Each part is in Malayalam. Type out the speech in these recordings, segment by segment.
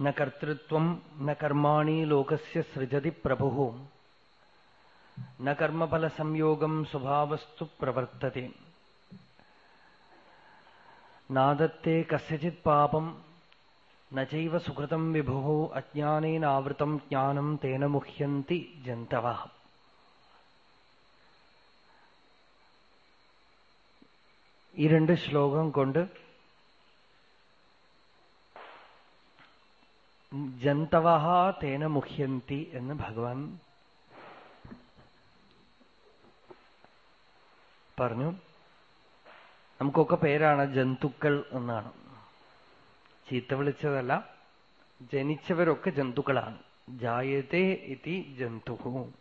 നർത്തൃത്വം നർമാണി ലോകസ്യ സൃജതി പ്രഭു. നർമ്മഫല സംയോഗം സ്വഭാവസ്തു പ്രവർത്തതി. നാദത്തെ കസ്യചിത് പാപം നൈവ സുഹൃതം വിഭു അജ്ഞാനേനാവൃതം ജ്ഞാനം തേന മുഹ്യന്തി ജന്തവ. ഈ രണ്ട് ശ്ലോകം കൊണ്ട് ജന്തവഹ തേന മുഹ്യന്തി എന്ന് ഭഗവാൻ പറഞ്ഞു. നമുക്കൊക്കെ പേരാണ് ജന്തുക്കൾ എന്നാണ്. ചീത്ത വിളിച്ചതല്ല ജനിച്ചവരൊക്കെ ജന്തുക്കളാണ്. ജായത്തെ ഇതി ജന്തു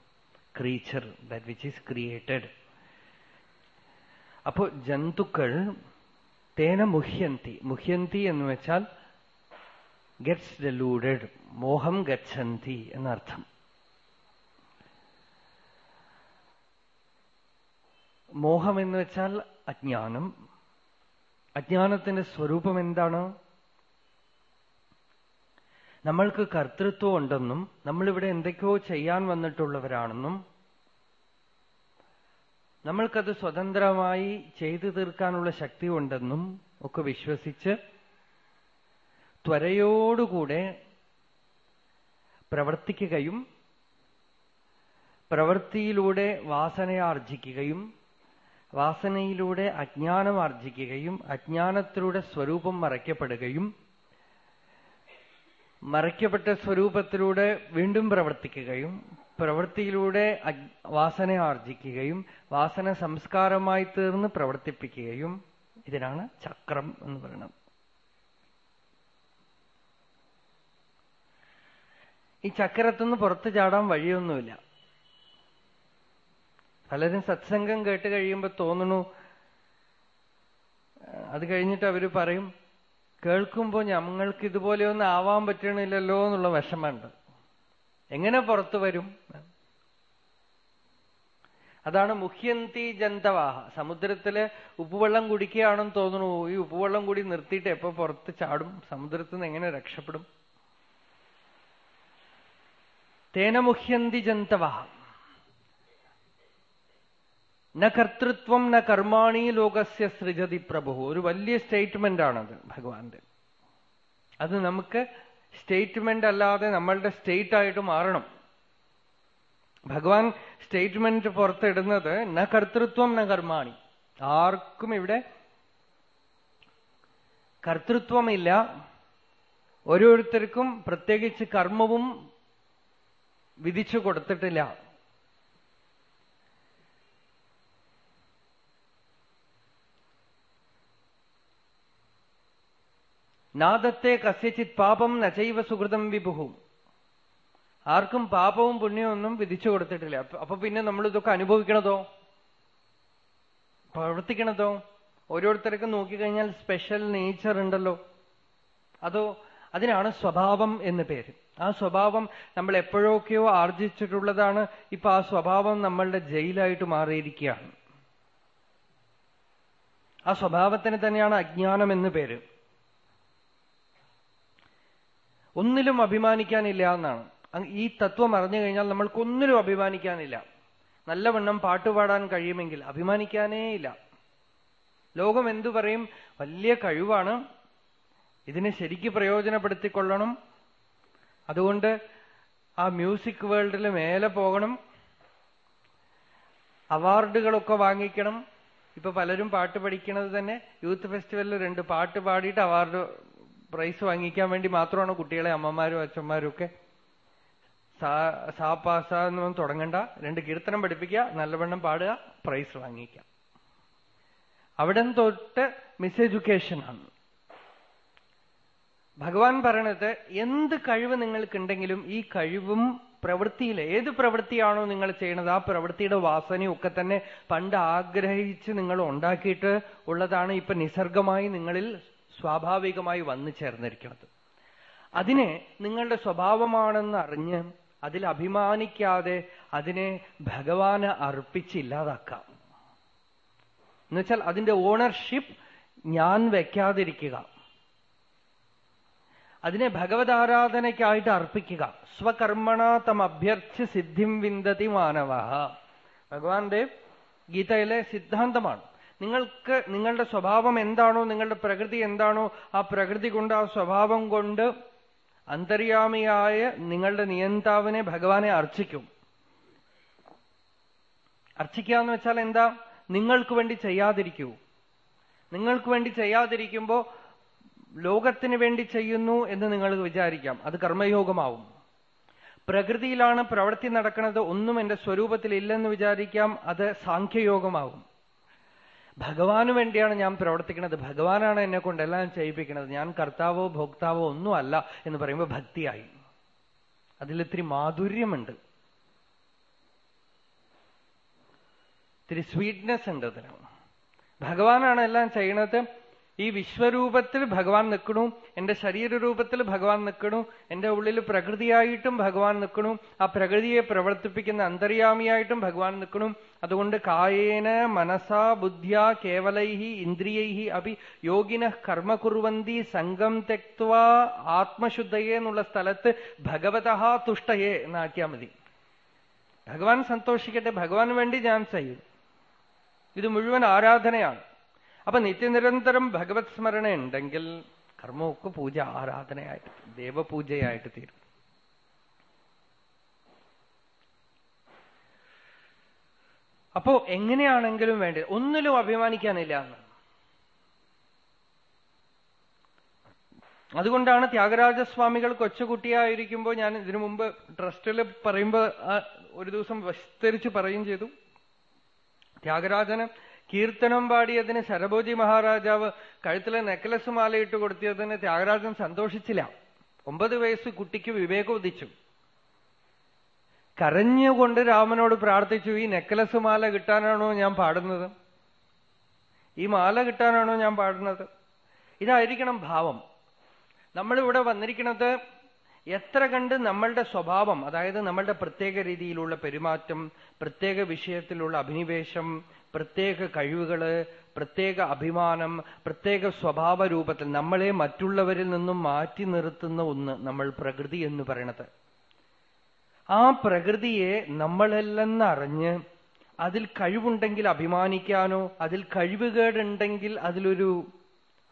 creature that which is created അപ്പോ ജന്തുക്കൾ തേന മുഹ്യന്തി മുഹ്യന്തി എന്ന് വെച്ചാൽ ഗെറ്റ്സ് ഡെലൂഡഡ് മോഹം ഗച്ഛന്തി എന്നർത്ഥം. മോഹം എന്ന് വെച്ചാൽ അജ്ഞാനം. അജ്ഞാനത്തിന്റെ സ്വരൂപം എന്താണ്? നമ്മൾക്ക് കർത്തൃത്വം ഉണ്ടെന്നും നമ്മളിവിടെ എന്തൊക്കെയോ ചെയ്യാൻ വന്നിട്ടുള്ളവരാണെന്നും നമ്മൾക്കത് സ്വതന്ത്രമായി ചെയ്തു തീർക്കാനുള്ള ശക്തി ഉണ്ടെന്നും ഒക്കെ വിശ്വസിച്ച് ത്വരയോടുകൂടെ പ്രവർത്തിക്കുകയും പ്രവൃത്തിയിലൂടെ വാസനയാർജിക്കുകയും വാസനയിലൂടെ അജ്ഞാനം ആർജിക്കുകയും അജ്ഞാനത്തിലൂടെ സ്വരൂപം മറയ്ക്കപ്പെടുകയും മറയ്ക്കപ്പെട്ട സ്വരൂപത്തിലൂടെ വീണ്ടും പ്രവർത്തിക്കുകയും പ്രവൃത്തിയിലൂടെ വാസന ആർജിക്കുകയും വാസന സംസ്കാരമായി തീർന്ന് പ്രവർത്തിപ്പിക്കുകയും ഇതിനാണ് ചക്രം എന്ന് പറയുന്നത്. ഈ ചക്രത്തുനിന്ന് പുറത്ത് ചാടാൻ വഴിയൊന്നുമില്ല. പലരും സത്സംഗം കേട്ട് കഴിയുമ്പോൾ തോന്നുന്നു അത് കഴിഞ്ഞിട്ട് അവർ പറയും കേൾക്കുമ്പോൾ ഞങ്ങൾക്ക് ഇതുപോലെയൊന്നും ആവാൻ പറ്റണില്ലല്ലോ എന്നുള്ള വിഷമമുണ്ട്. എങ്ങനെ പുറത്തു വരും? അതാണ് മുഖ്യന്തി ജന്തവാഹ. സമുദ്രത്തിൽ ഉപ്പുവെള്ളം കുടിക്കുകയാണെന്ന് തോന്നുന്നു ഈ ഉപ്പുവെള്ളം കൂടി നിർത്തിയിട്ട് എപ്പോ പുറത്ത് ചാടും? സമുദ്രത്തിൽ നിന്ന് എങ്ങനെ രക്ഷപ്പെടും? തേന മുഹ്യന്തി ജന്തവ. ന കർത്തൃത്വം ന കർമാണി ലോകസ്യ സൃജതി പ്രഭു. ഒരു വലിയ സ്റ്റേറ്റ്മെന്റ് ആണത് ഭഗവാന്റെ. അത് നമുക്ക് സ്റ്റേറ്റ്മെന്റ് അല്ലാതെ നമ്മളുടെ സ്റ്റേറ്റ് ആയിട്ട് മാറണം. ഭഗവാൻ സ്റ്റേറ്റ്മെന്റ് പുറത്തിടുന്നത് ന കർത്തൃത്വം ന കർമാണി. ആർക്കും ഇവിടെ കർത്തൃത്വമില്ല. ഓരോരുത്തർക്കും പ്രത്യേകിച്ച് കർമ്മവും വിധിച്ചു കൊടുത്തിട്ടില്ല. നാദത്തെ കസ്യചിത് പാപം നചൈവ സുഹൃതം വിഭുഹും ആർക്കും പാപവും പുണ്യവും വിധിച്ചു കൊടുത്തിട്ടില്ല. അപ്പൊ പിന്നെ നമ്മൾ ഇതൊക്കെ അനുഭവിക്കണതോ? പ്രവർത്തിക്കണതോ? ഓരോരുത്തർക്കും നോക്കിക്കഴിഞ്ഞാൽ സ്പെഷ്യൽ നേച്ചർ ഉണ്ടല്ലോ. അതോ അതിനാണ് സ്വഭാവം എന്ന് പേര്. ആ സ്വഭാവം നമ്മൾ എപ്പോഴൊക്കെയോ ആർജിച്ചിട്ടുള്ളതാണ്. ഇപ്പൊ ആ സ്വഭാവം നമ്മളുടെ ജയിലായിട്ട് മാറിയിരിക്കുകയാണ്. ആ സ്വഭാവത്തിന് തന്നെയാണ് അജ്ഞാനം എന്ന് പേര്. ഒന്നിലും അഭിമാനിക്കാനില്ല എന്നാണ്. ഈ തത്വം അറിഞ്ഞു കഴിഞ്ഞാൽ നമ്മൾക്കൊന്നിലും അഭിമാനിക്കാനില്ല. നല്ലവണ്ണം പാട്ടുപാടാൻ കഴിയുമെങ്കിൽ അഭിമാനിക്കാനേ ഇല്ല ലോകം എന്തു പറയും? വലിയ കഴിവാണ്. ഇതിനെ ശരിക്ക് പ്രയോജനപ്പെടുത്തിക്കൊള്ളണം. അതുകൊണ്ട് ആ മ്യൂസിക് വേൾഡിൽ മേലെ പോകണം. അവാർഡുകളൊക്കെ വാങ്ങിക്കണം. ഇപ്പൊ പലരും പാട്ട് പഠിക്കുന്നത് തന്നെ യൂത്ത് ഫെസ്റ്റിവലിൽ രണ്ട് പാട്ട് പാടിയിട്ട് അവാർഡ് പ്രൈസ് വാങ്ങിക്കാൻ വേണ്ടി മാത്രമാണ് കുട്ടികളെ അമ്മമാരും അച്ഛന്മാരും ഒക്കെ. സാ പാസ എന്നൊന്നും തുടങ്ങണ്ട. രണ്ട് കീർത്തനം പഠിപ്പിക്കുക നല്ലവണ്ണം പാടുക പ്രൈസ് വാങ്ങിക്കുക. അവിടെ തൊട്ട് മിസ് എഡ്യൂക്കേഷൻ ആണ്. ഭഗവാൻ പറയണത് എന്ത് കഴിവ് നിങ്ങൾക്കുണ്ടെങ്കിലും ഈ കഴിവും പ്രവൃത്തിയിൽ ഏത് പ്രവൃത്തിയാണോ നിങ്ങൾ ചെയ്യണത് ആ പ്രവൃത്തിയുടെ വാസനയും ഒക്കെ തന്നെ പണ്ട് ആഗ്രഹിച്ച് നിങ്ങൾ ഉണ്ടാക്കിയിട്ട് ഉള്ളതാണ് ഇപ്പൊ നിസർഗമായി നിങ്ങളിൽ സ്വാഭാവികമായി വന്നു ചേർന്നിരിക്കുന്നത്. അതിനെ നിങ്ങളുടെ സ്വഭാവമാണെന്ന് അറിഞ്ഞ് അതിൽ അഭിമാനിക്കാതെ അതിനെ ഭഗവാന് അർപ്പിച്ചില്ലാതാക്കാം എന്നുവെച്ചാൽ അതിന്റെ ഓണർഷിപ്പ് ഞാൻ വെക്കാതിരിക്കുക. അതിനെ ഭഗവതാരാധനയ്ക്കായിട്ട് അർപ്പിക്കുക. സ്വകർമ്മണ തം അഭ്യർത്ഥി സിദ്ധിം വിന്ദതി മാനവ. ഭഗവാന്റെ ഗീതയിലെ സിദ്ധാന്തമാണ്. നിങ്ങൾക്ക് നിങ്ങളുടെ സ്വഭാവം എന്താണോ നിങ്ങളുടെ പ്രകൃതി എന്താണോ ആ പ്രകൃതി കൊണ്ട് ആ സ്വഭാവം കൊണ്ട് അന്തര്യാമിയായ നിങ്ങളുടെ നിയന്താവിനെ ഭഗവാനെ അർച്ചിക്കും. അർച്ചിക്കുക എന്ന് വെച്ചാൽ എന്താ? നിങ്ങൾക്ക് വേണ്ടി ചെയ്യാതിരിക്കൂ. നിങ്ങൾക്ക് വേണ്ടി ചെയ്യാതിരിക്കുമ്പോ ലോകത്തിന് വേണ്ടി ചെയ്യുന്നു എന്ന് നിങ്ങൾ വിചാരിക്കാം. അത് കർമ്മയോഗമാവും. പ്രകൃതിയിലാണ് പ്രവൃത്തി നടക്കുന്നത്. ഒന്നും എന്റെ സ്വരൂപത്തിൽ ഇല്ലെന്ന് വിചാരിക്കാം. അത് സാഖ്യയോഗമാവും. ഭഗവാന് വേണ്ടിയാണ് ഞാൻ പ്രവർത്തിക്കുന്നത്. ഭഗവാനാണ് എന്നെ കൊണ്ട് എല്ലാം ചെയ്യിപ്പിക്കുന്നത്. ഞാൻ കർത്താവോ ഭോക്താവോ ഒന്നുമല്ല എന്ന് പറയുമ്പോൾ ഭക്തിയായി. അതിലിത്തിരി മാധുര്യമുണ്ട്. ഇത്തിരി സ്വീറ്റ്നെസ് ഉണ്ട് അതിന്. ഭഗവാനാണ് എല്ലാം ചെയ്യണത് ഈ വിശ്വരൂപത്തിൽ ഭഗവാൻ നിൽക്കണു എന്റെ ശരീരരൂപത്തിൽ ഭഗവാൻ നിൽക്കണു എന്റെ ഉള്ളിൽ പ്രകൃതിയായിട്ടും ഭഗവാൻ നിൽക്കണു ആ പ്രകൃതിയെ പ്രവർത്തിപ്പിക്കുന്ന അന്തര്യാമിയായിട്ടും ഭഗവാൻ നിൽക്കണു. അതുകൊണ്ട് കായേന മനസാ ബുദ്ധ്യാ കേവലൈഹി ഇന്ദ്രിയൈഹി അഭി യോഗിന കർമ്മ കുറുവന്തി സംഘം തെക്വാ ആത്മശുദ്ധയെ എന്നുള്ള സ്ഥലത്ത് ഭഗവത തുഷ്ടയെ എന്നാക്കിയാൽ മതി. ഭഗവാൻ സന്തോഷിക്കട്ടെ ഭഗവാൻ വേണ്ടി ഞാൻ ചെയ്യും. ഇത് മുഴുവൻ ആരാധനയാണ്. അപ്പൊ നിത്യനിരന്തരം ഭഗവത് സ്മരണ ഉണ്ടെങ്കിൽ കർമ്മമൊക്കെ പൂജ ആരാധനയായിട്ട് ദേവപൂജയായിട്ട് തീരും. അപ്പോ എങ്ങനെയാണെങ്കിലും വേണ്ടത് ഒന്നിലും അഭിമാനിക്കാനില്ല എന്ന്. അതുകൊണ്ടാണ് ത്യാഗരാജസ്വാമികൾ കൊച്ചുകുട്ടിയായിരിക്കുമ്പോൾ ഞാൻ ഇതിനു മുമ്പ് ട്രസ്റ്റിൽ പറയുമ്പോൾ ഒരു ദിവസം വിസ്തരിച്ച് പറയും ചെയ്തു. ത്യാഗരാജന് കീർത്തനം പാടിയതിന് ശരഭോജി മഹാരാജാവ് കഴുത്തിലെ നെക്ലസ് മാലയിട്ട് കൊടുത്തതിന് ത്യാഗരാജൻ സന്തോഷിച്ചില്ല. ഒമ്പത് വയസ്സ് കുട്ടിക്ക് വിവേകോദിച്ചു. കരഞ്ഞുകൊണ്ട് രാമനോട് പ്രാർത്ഥിച്ചു ഈ നെക്ലസ് മാല കിട്ടാനാണോ ഞാൻ പാടുന്നത്? ഈ മാല കിട്ടാനാണോ ഞാൻ പാടുന്നത്? ഇതായിരിക്കണം ഭാവം. നമ്മളിവിടെ വന്നിരിക്കുന്നത് എത്ര കണ്ട് നമ്മളുടെ സ്വഭാവം അതായത് നമ്മളുടെ പ്രത്യേക രീതിയിലുള്ള പെരുമാറ്റം പ്രത്യേക വിഷയത്തിലുള്ള അഭിനിവേശം പ്രത്യേക കഴിവുകൾ പ്രത്യേക അഭിമാനം പ്രത്യേക സ്വഭാവ രൂപത്തിൽ നമ്മളെ മറ്റുള്ളവരിൽ നിന്നും മാറ്റി നിർത്തുന്ന ഒന്ന് നമ്മൾ പ്രകൃതി എന്ന് പറയണത്. ആ പ്രകൃതിയെ നമ്മളല്ലെന്നറിഞ്ഞ് അതിൽ കഴിവുണ്ടെങ്കിൽ അഭിമാനിക്കാനോ അതിൽ കഴിവുകേടുണ്ടെങ്കിൽ അതിലൊരു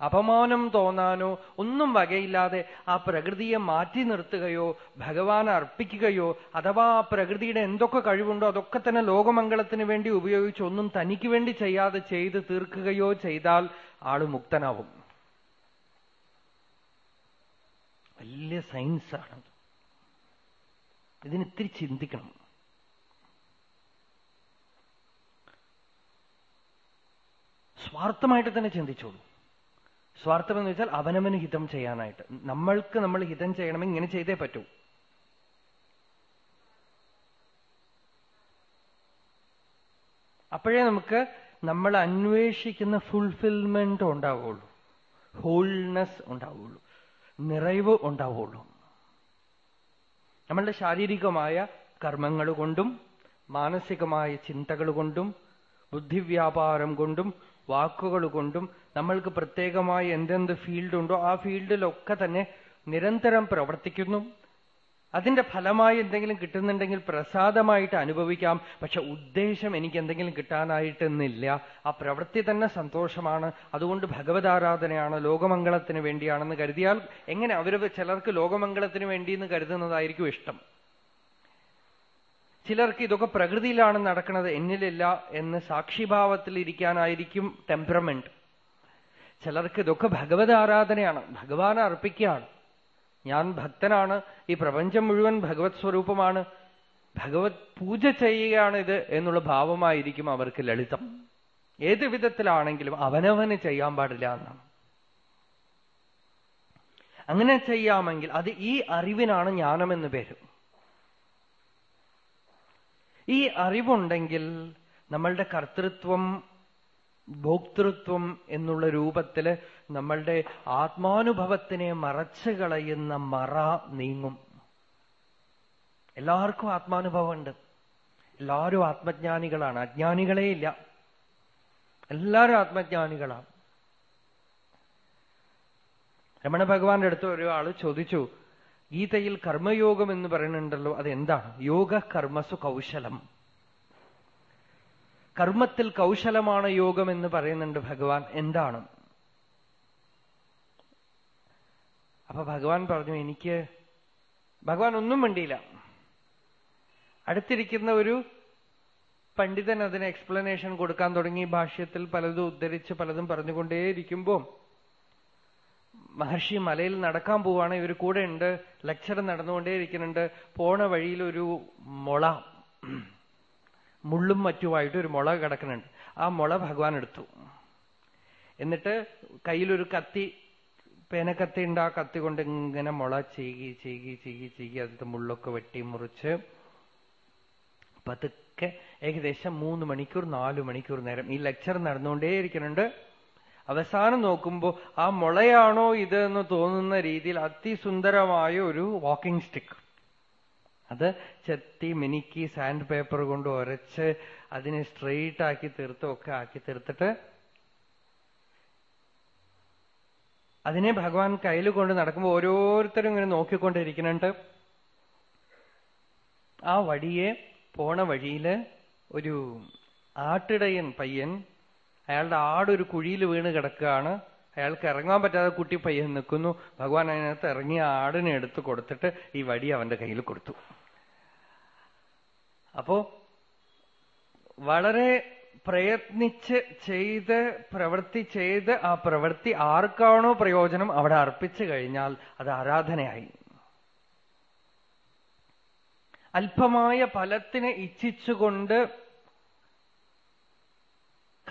അപമാനം തോന്നാനോ ഒന്നും വകയില്ലാതെ ആ പ്രകൃതിയെ മാറ്റി നിർത്തുകയോ ഭഗവാൻ അർപ്പിക്കുകയോ അഥവാ ആ പ്രകൃതിയുടെ എന്തൊക്കെ കഴിവുണ്ടോ അതൊക്കെ തന്നെ ലോകമംഗളത്തിന് വേണ്ടി ഉപയോഗിച്ച് ഒന്നും തനിക്ക് വേണ്ടി ചെയ്യാതെ ചെയ്ത് തീർക്കുകയോ ചെയ്താൽ ആൾ മുക്തനാവും. വലിയ സയൻസാണ് ഇതിനിത്തിരി ചിന്തിക്കണം. സ്വാർത്ഥമായിട്ട് തന്നെ ചിന്തിച്ചോളൂ. സ്വാർത്ഥം എന്ന് വെച്ചാൽ അവനവന് ഹിതം ചെയ്യാനായിട്ട്. നമ്മൾക്ക് നമ്മൾ ഹിതം ചെയ്യണമെങ്കിൽ ഇങ്ങനെ ചെയ്തേ പറ്റൂ. അപ്പോഴേ നമുക്ക് നമ്മൾ അന്വേഷിക്കുന്ന ഫുൾഫിൽമെന്റ് ഉണ്ടാവുള്ളൂ ഹോൾനെസ് ഉണ്ടാവുള്ളൂ നിറവ് ഉണ്ടാവുള്ളൂ നമ്മളുടെ ശാരീരികമായ കർമ്മങ്ങൾ കൊണ്ടും മാനസികമായ ചിന്തകൾ കൊണ്ടും ബുദ്ധിവ്യാപാരം കൊണ്ടും വാക്കുകൾ കൊണ്ടും നമ്മൾക്ക് പ്രത്യേകമായി എന്തെന്ത് ഫീൽഡ് ഉണ്ടോ ആ ഫീൽഡിലൊക്കെ തന്നെ നിരന്തരം പ്രവർത്തിക്കുന്നു. അതിന്റെ ഫലമായി എന്തെങ്കിലും കിട്ടുന്നുണ്ടെങ്കിൽ പ്രസാദമായിട്ട് അനുഭവിക്കാം. പക്ഷെ ഉദ്ദേശം എനിക്ക് എന്തെങ്കിലും കിട്ടാനായിട്ടെന്നില്ല. ആ പ്രവൃത്തി തന്നെ സന്തോഷമാണ്. അതുകൊണ്ട് ഭഗവതാരാധനയാണ് ലോകമംഗളത്തിന് വേണ്ടിയാണെന്ന് കരുതിയാൽ എങ്ങനെ അവർ ചിലർക്ക് ലോകമംഗളത്തിന് വേണ്ടി എന്ന് കരുതുന്നതായിരിക്കും ഇഷ്ടം. ചിലർക്ക് ഇതൊക്കെ പ്രകൃതിയിലാണ് നടക്കുന്നത് എന്നിലില്ല എന്ന് സാക്ഷിഭാവത്തിൽ ഇരിക്കാനായിരിക്കും ടെമ്പറമെന്റ്. ചിലർക്ക് ഇതൊക്കെ ഭഗവത് ആരാധനയാണ് ഭഗവാനെ അർപ്പിക്കുകയാണ്. ഞാൻ ഭക്തനാണ് ഈ പ്രപഞ്ചം മുഴുവൻ ഭഗവത് സ്വരൂപമാണ്. ഭഗവത് പൂജ ചെയ്യുകയാണ് ഇത് എന്നുള്ള ഭാവമായിരിക്കും അവർക്ക് ലളിതം. ഏത് വിധത്തിലാണെങ്കിലും അവനവന് ചെയ്യാൻ പാടില്ല എന്നാണ്. അങ്ങനെ ചെയ്യാമെങ്കിൽ അത് ഈ അറിവിനാണ് ജ്ഞാനം എന്ന് പേര്. ഈ അറിവുണ്ടെങ്കിൽ നമ്മളുടെ കർത്തൃത്വം ഭോക്തൃത്വം എന്നുള്ള രൂപത്തിൽ നമ്മളുടെ ആത്മാനുഭവത്തിനെ മറച്ചു കളയുന്ന മറ നീങ്ങും. എല്ലാവർക്കും ആത്മാനുഭവമുണ്ട്. എല്ലാവരും ആത്മജ്ഞാനികളാണ്. അജ്ഞാനികളേ ഇല്ല എല്ലാവരും ആത്മജ്ഞാനികളാണ്. രമണ ഭഗവാന്റെ അടുത്ത് ഒരാൾ ചോദിച്ചു ഗീതയിൽ കർമ്മയോഗം എന്ന് പറയുന്നുണ്ടല്ലോ അതെന്താണ്? യോഗ കർമ്മസു കൗശലം. കർമ്മത്തിൽ കൗശലമാണ് യോഗം എന്ന് പറയുന്നുണ്ട് ഭഗവാൻ. എന്താണ്? അപ്പൊ ഭഗവാൻ പറഞ്ഞു എനിക്ക് ഭഗവാൻ ഒന്നും മിണ്ടിയില്ല. അടുത്തിരിക്കുന്ന ഒരു പണ്ഡിതൻ അതിന് എക്സ്പ്ലനേഷൻ കൊടുക്കാൻ തുടങ്ങി. ഭാഷ്യത്തിൽ പലതും ഉദ്ധരിച്ച് പലതും പറഞ്ഞുകൊണ്ടേയിരിക്കുമ്പോ മഹർഷി മലയിൽ നടക്കാൻ പോവാണ്. ഇവർ കൂടെ ഉണ്ട് ലെക്ചർ നടന്നുകൊണ്ടേയിരിക്കുന്നുണ്ട്. പോണ വഴിയിൽ ഒരു മുള മുള്ളും മറ്റുമായിട്ട് ഒരു മുള കിടക്കുന്നുണ്ട്. ആ മുള ഭഗവാൻ എടുത്തു. എന്നിട്ട് കയ്യിലൊരു കത്തി പേനക്കത്തി ഉണ്ട്. ആ കത്തി കൊണ്ട് ഇങ്ങനെ മുള ചീകി ചീകി ചീകി ചീകി അതിന്റെ മുള്ളൊക്കെ വെട്ടി മുറിച്ച് പതുക്കെ ഏകദേശം മൂന്ന് മണിക്കൂർ നാലു മണിക്കൂർ നേരം ഈ ലെക്ചർ നടന്നുകൊണ്ടേയിരിക്കുന്നുണ്ട്. അവസാനം നോക്കുമ്പോൾ ആ മുളയാണോ ഇത് എന്ന് തോന്നുന്ന രീതിയിൽ അതിസുന്ദരമായ ഒരു വാക്കിംഗ് സ്റ്റിക്ക് അത് ചെത്തി മിനുക്കി സാൻഡ് പേപ്പർ കൊണ്ട് ഉരച്ച് അതിനെ സ്ട്രെയിറ്റ് ആക്കി തീർത്തൊക്കെ ആക്കി തീർത്തിട്ട് അതിനെ ഭഗവാൻ കയ്യിൽ കൊണ്ട് നടക്കുമ്പോൾ ഓരോരുത്തരും ഇങ്ങനെ നോക്കിക്കൊണ്ടിരിക്കുന്നുണ്ട്. ആ വഴിയെ പോണ വഴിയിൽ ഒരു ആട്ടിടയൻ പയ്യൻ അയാളുടെ ആടൊരു കുഴിയിൽ വീണ് കിടക്കുകയാണ്. അയാൾക്ക് ഇറങ്ങാൻ പറ്റാതെ കുട്ടി പയ്യൻ നിൽക്കുന്നു. ഭഗവാൻ അതിനകത്ത് ഇറങ്ങിയ ആടിനെ എടുത്ത് കൊടുത്തിട്ട് ഈ വടി അവന്റെ കയ്യിൽ കൊടുത്തു. അപ്പോ വളരെ പ്രയത്നിച്ച് ചെയ്ത് പ്രവൃത്തി ചെയ്ത് ആ പ്രവൃത്തി ആർക്കാണോ പ്രയോജനം അവിടെ അർപ്പിച്ചു കഴിഞ്ഞാൽ അത് ആരാധനയായി. അല്പമായ ഫലത്തിനെ ഇച്ഛിച്ചുകൊണ്ട്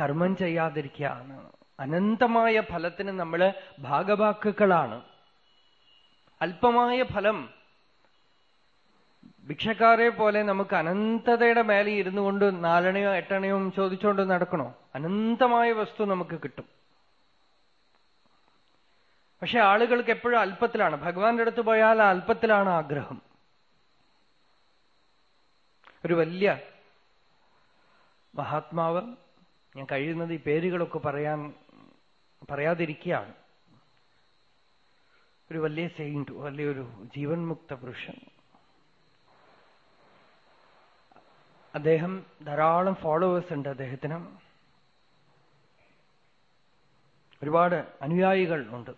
കർമ്മം ചെയ്യാതിരിക്കുകയാണ് അനന്തമായ ഫലത്തിന് നമ്മൾ ഭാഗവാക്കുകളാണ്. അല്പമായ ഫലം ഭിക്ഷക്കാരെ പോലെ നമുക്ക് അനന്തതയുടെ മേലെ ഇരുന്നു കൊണ്ട് നാലണയോ എട്ടണയോ ചോദിച്ചുകൊണ്ട് നടക്കണോ? അനന്തമായ വസ്തു നമുക്ക് കിട്ടും. പക്ഷെ ആളുകൾക്ക് എപ്പോഴും അല്പത്തിലാണ്. ഭഗവാന്റെ അടുത്ത് പോയാൽ അല്പത്തിലാണ് ആഗ്രഹം. ഒരു വലിയ മഹാത്മാവ് ഞാൻ കഴിയുന്നത് ഈ പേരുകളൊക്കെ പറയാൻ പറയാതിരിക്കുകയാണ്. ഒരു വലിയ സെയിന്റ് വലിയൊരു ജീവൻ മുക്ത പുരുഷൻ. അദ്ദേഹം ധാരാളം ഫോളോവേഴ്സ് ഉണ്ട് അദ്ദേഹത്തിന്. ഒരുപാട് അനുയായികൾ ഉണ്ട്.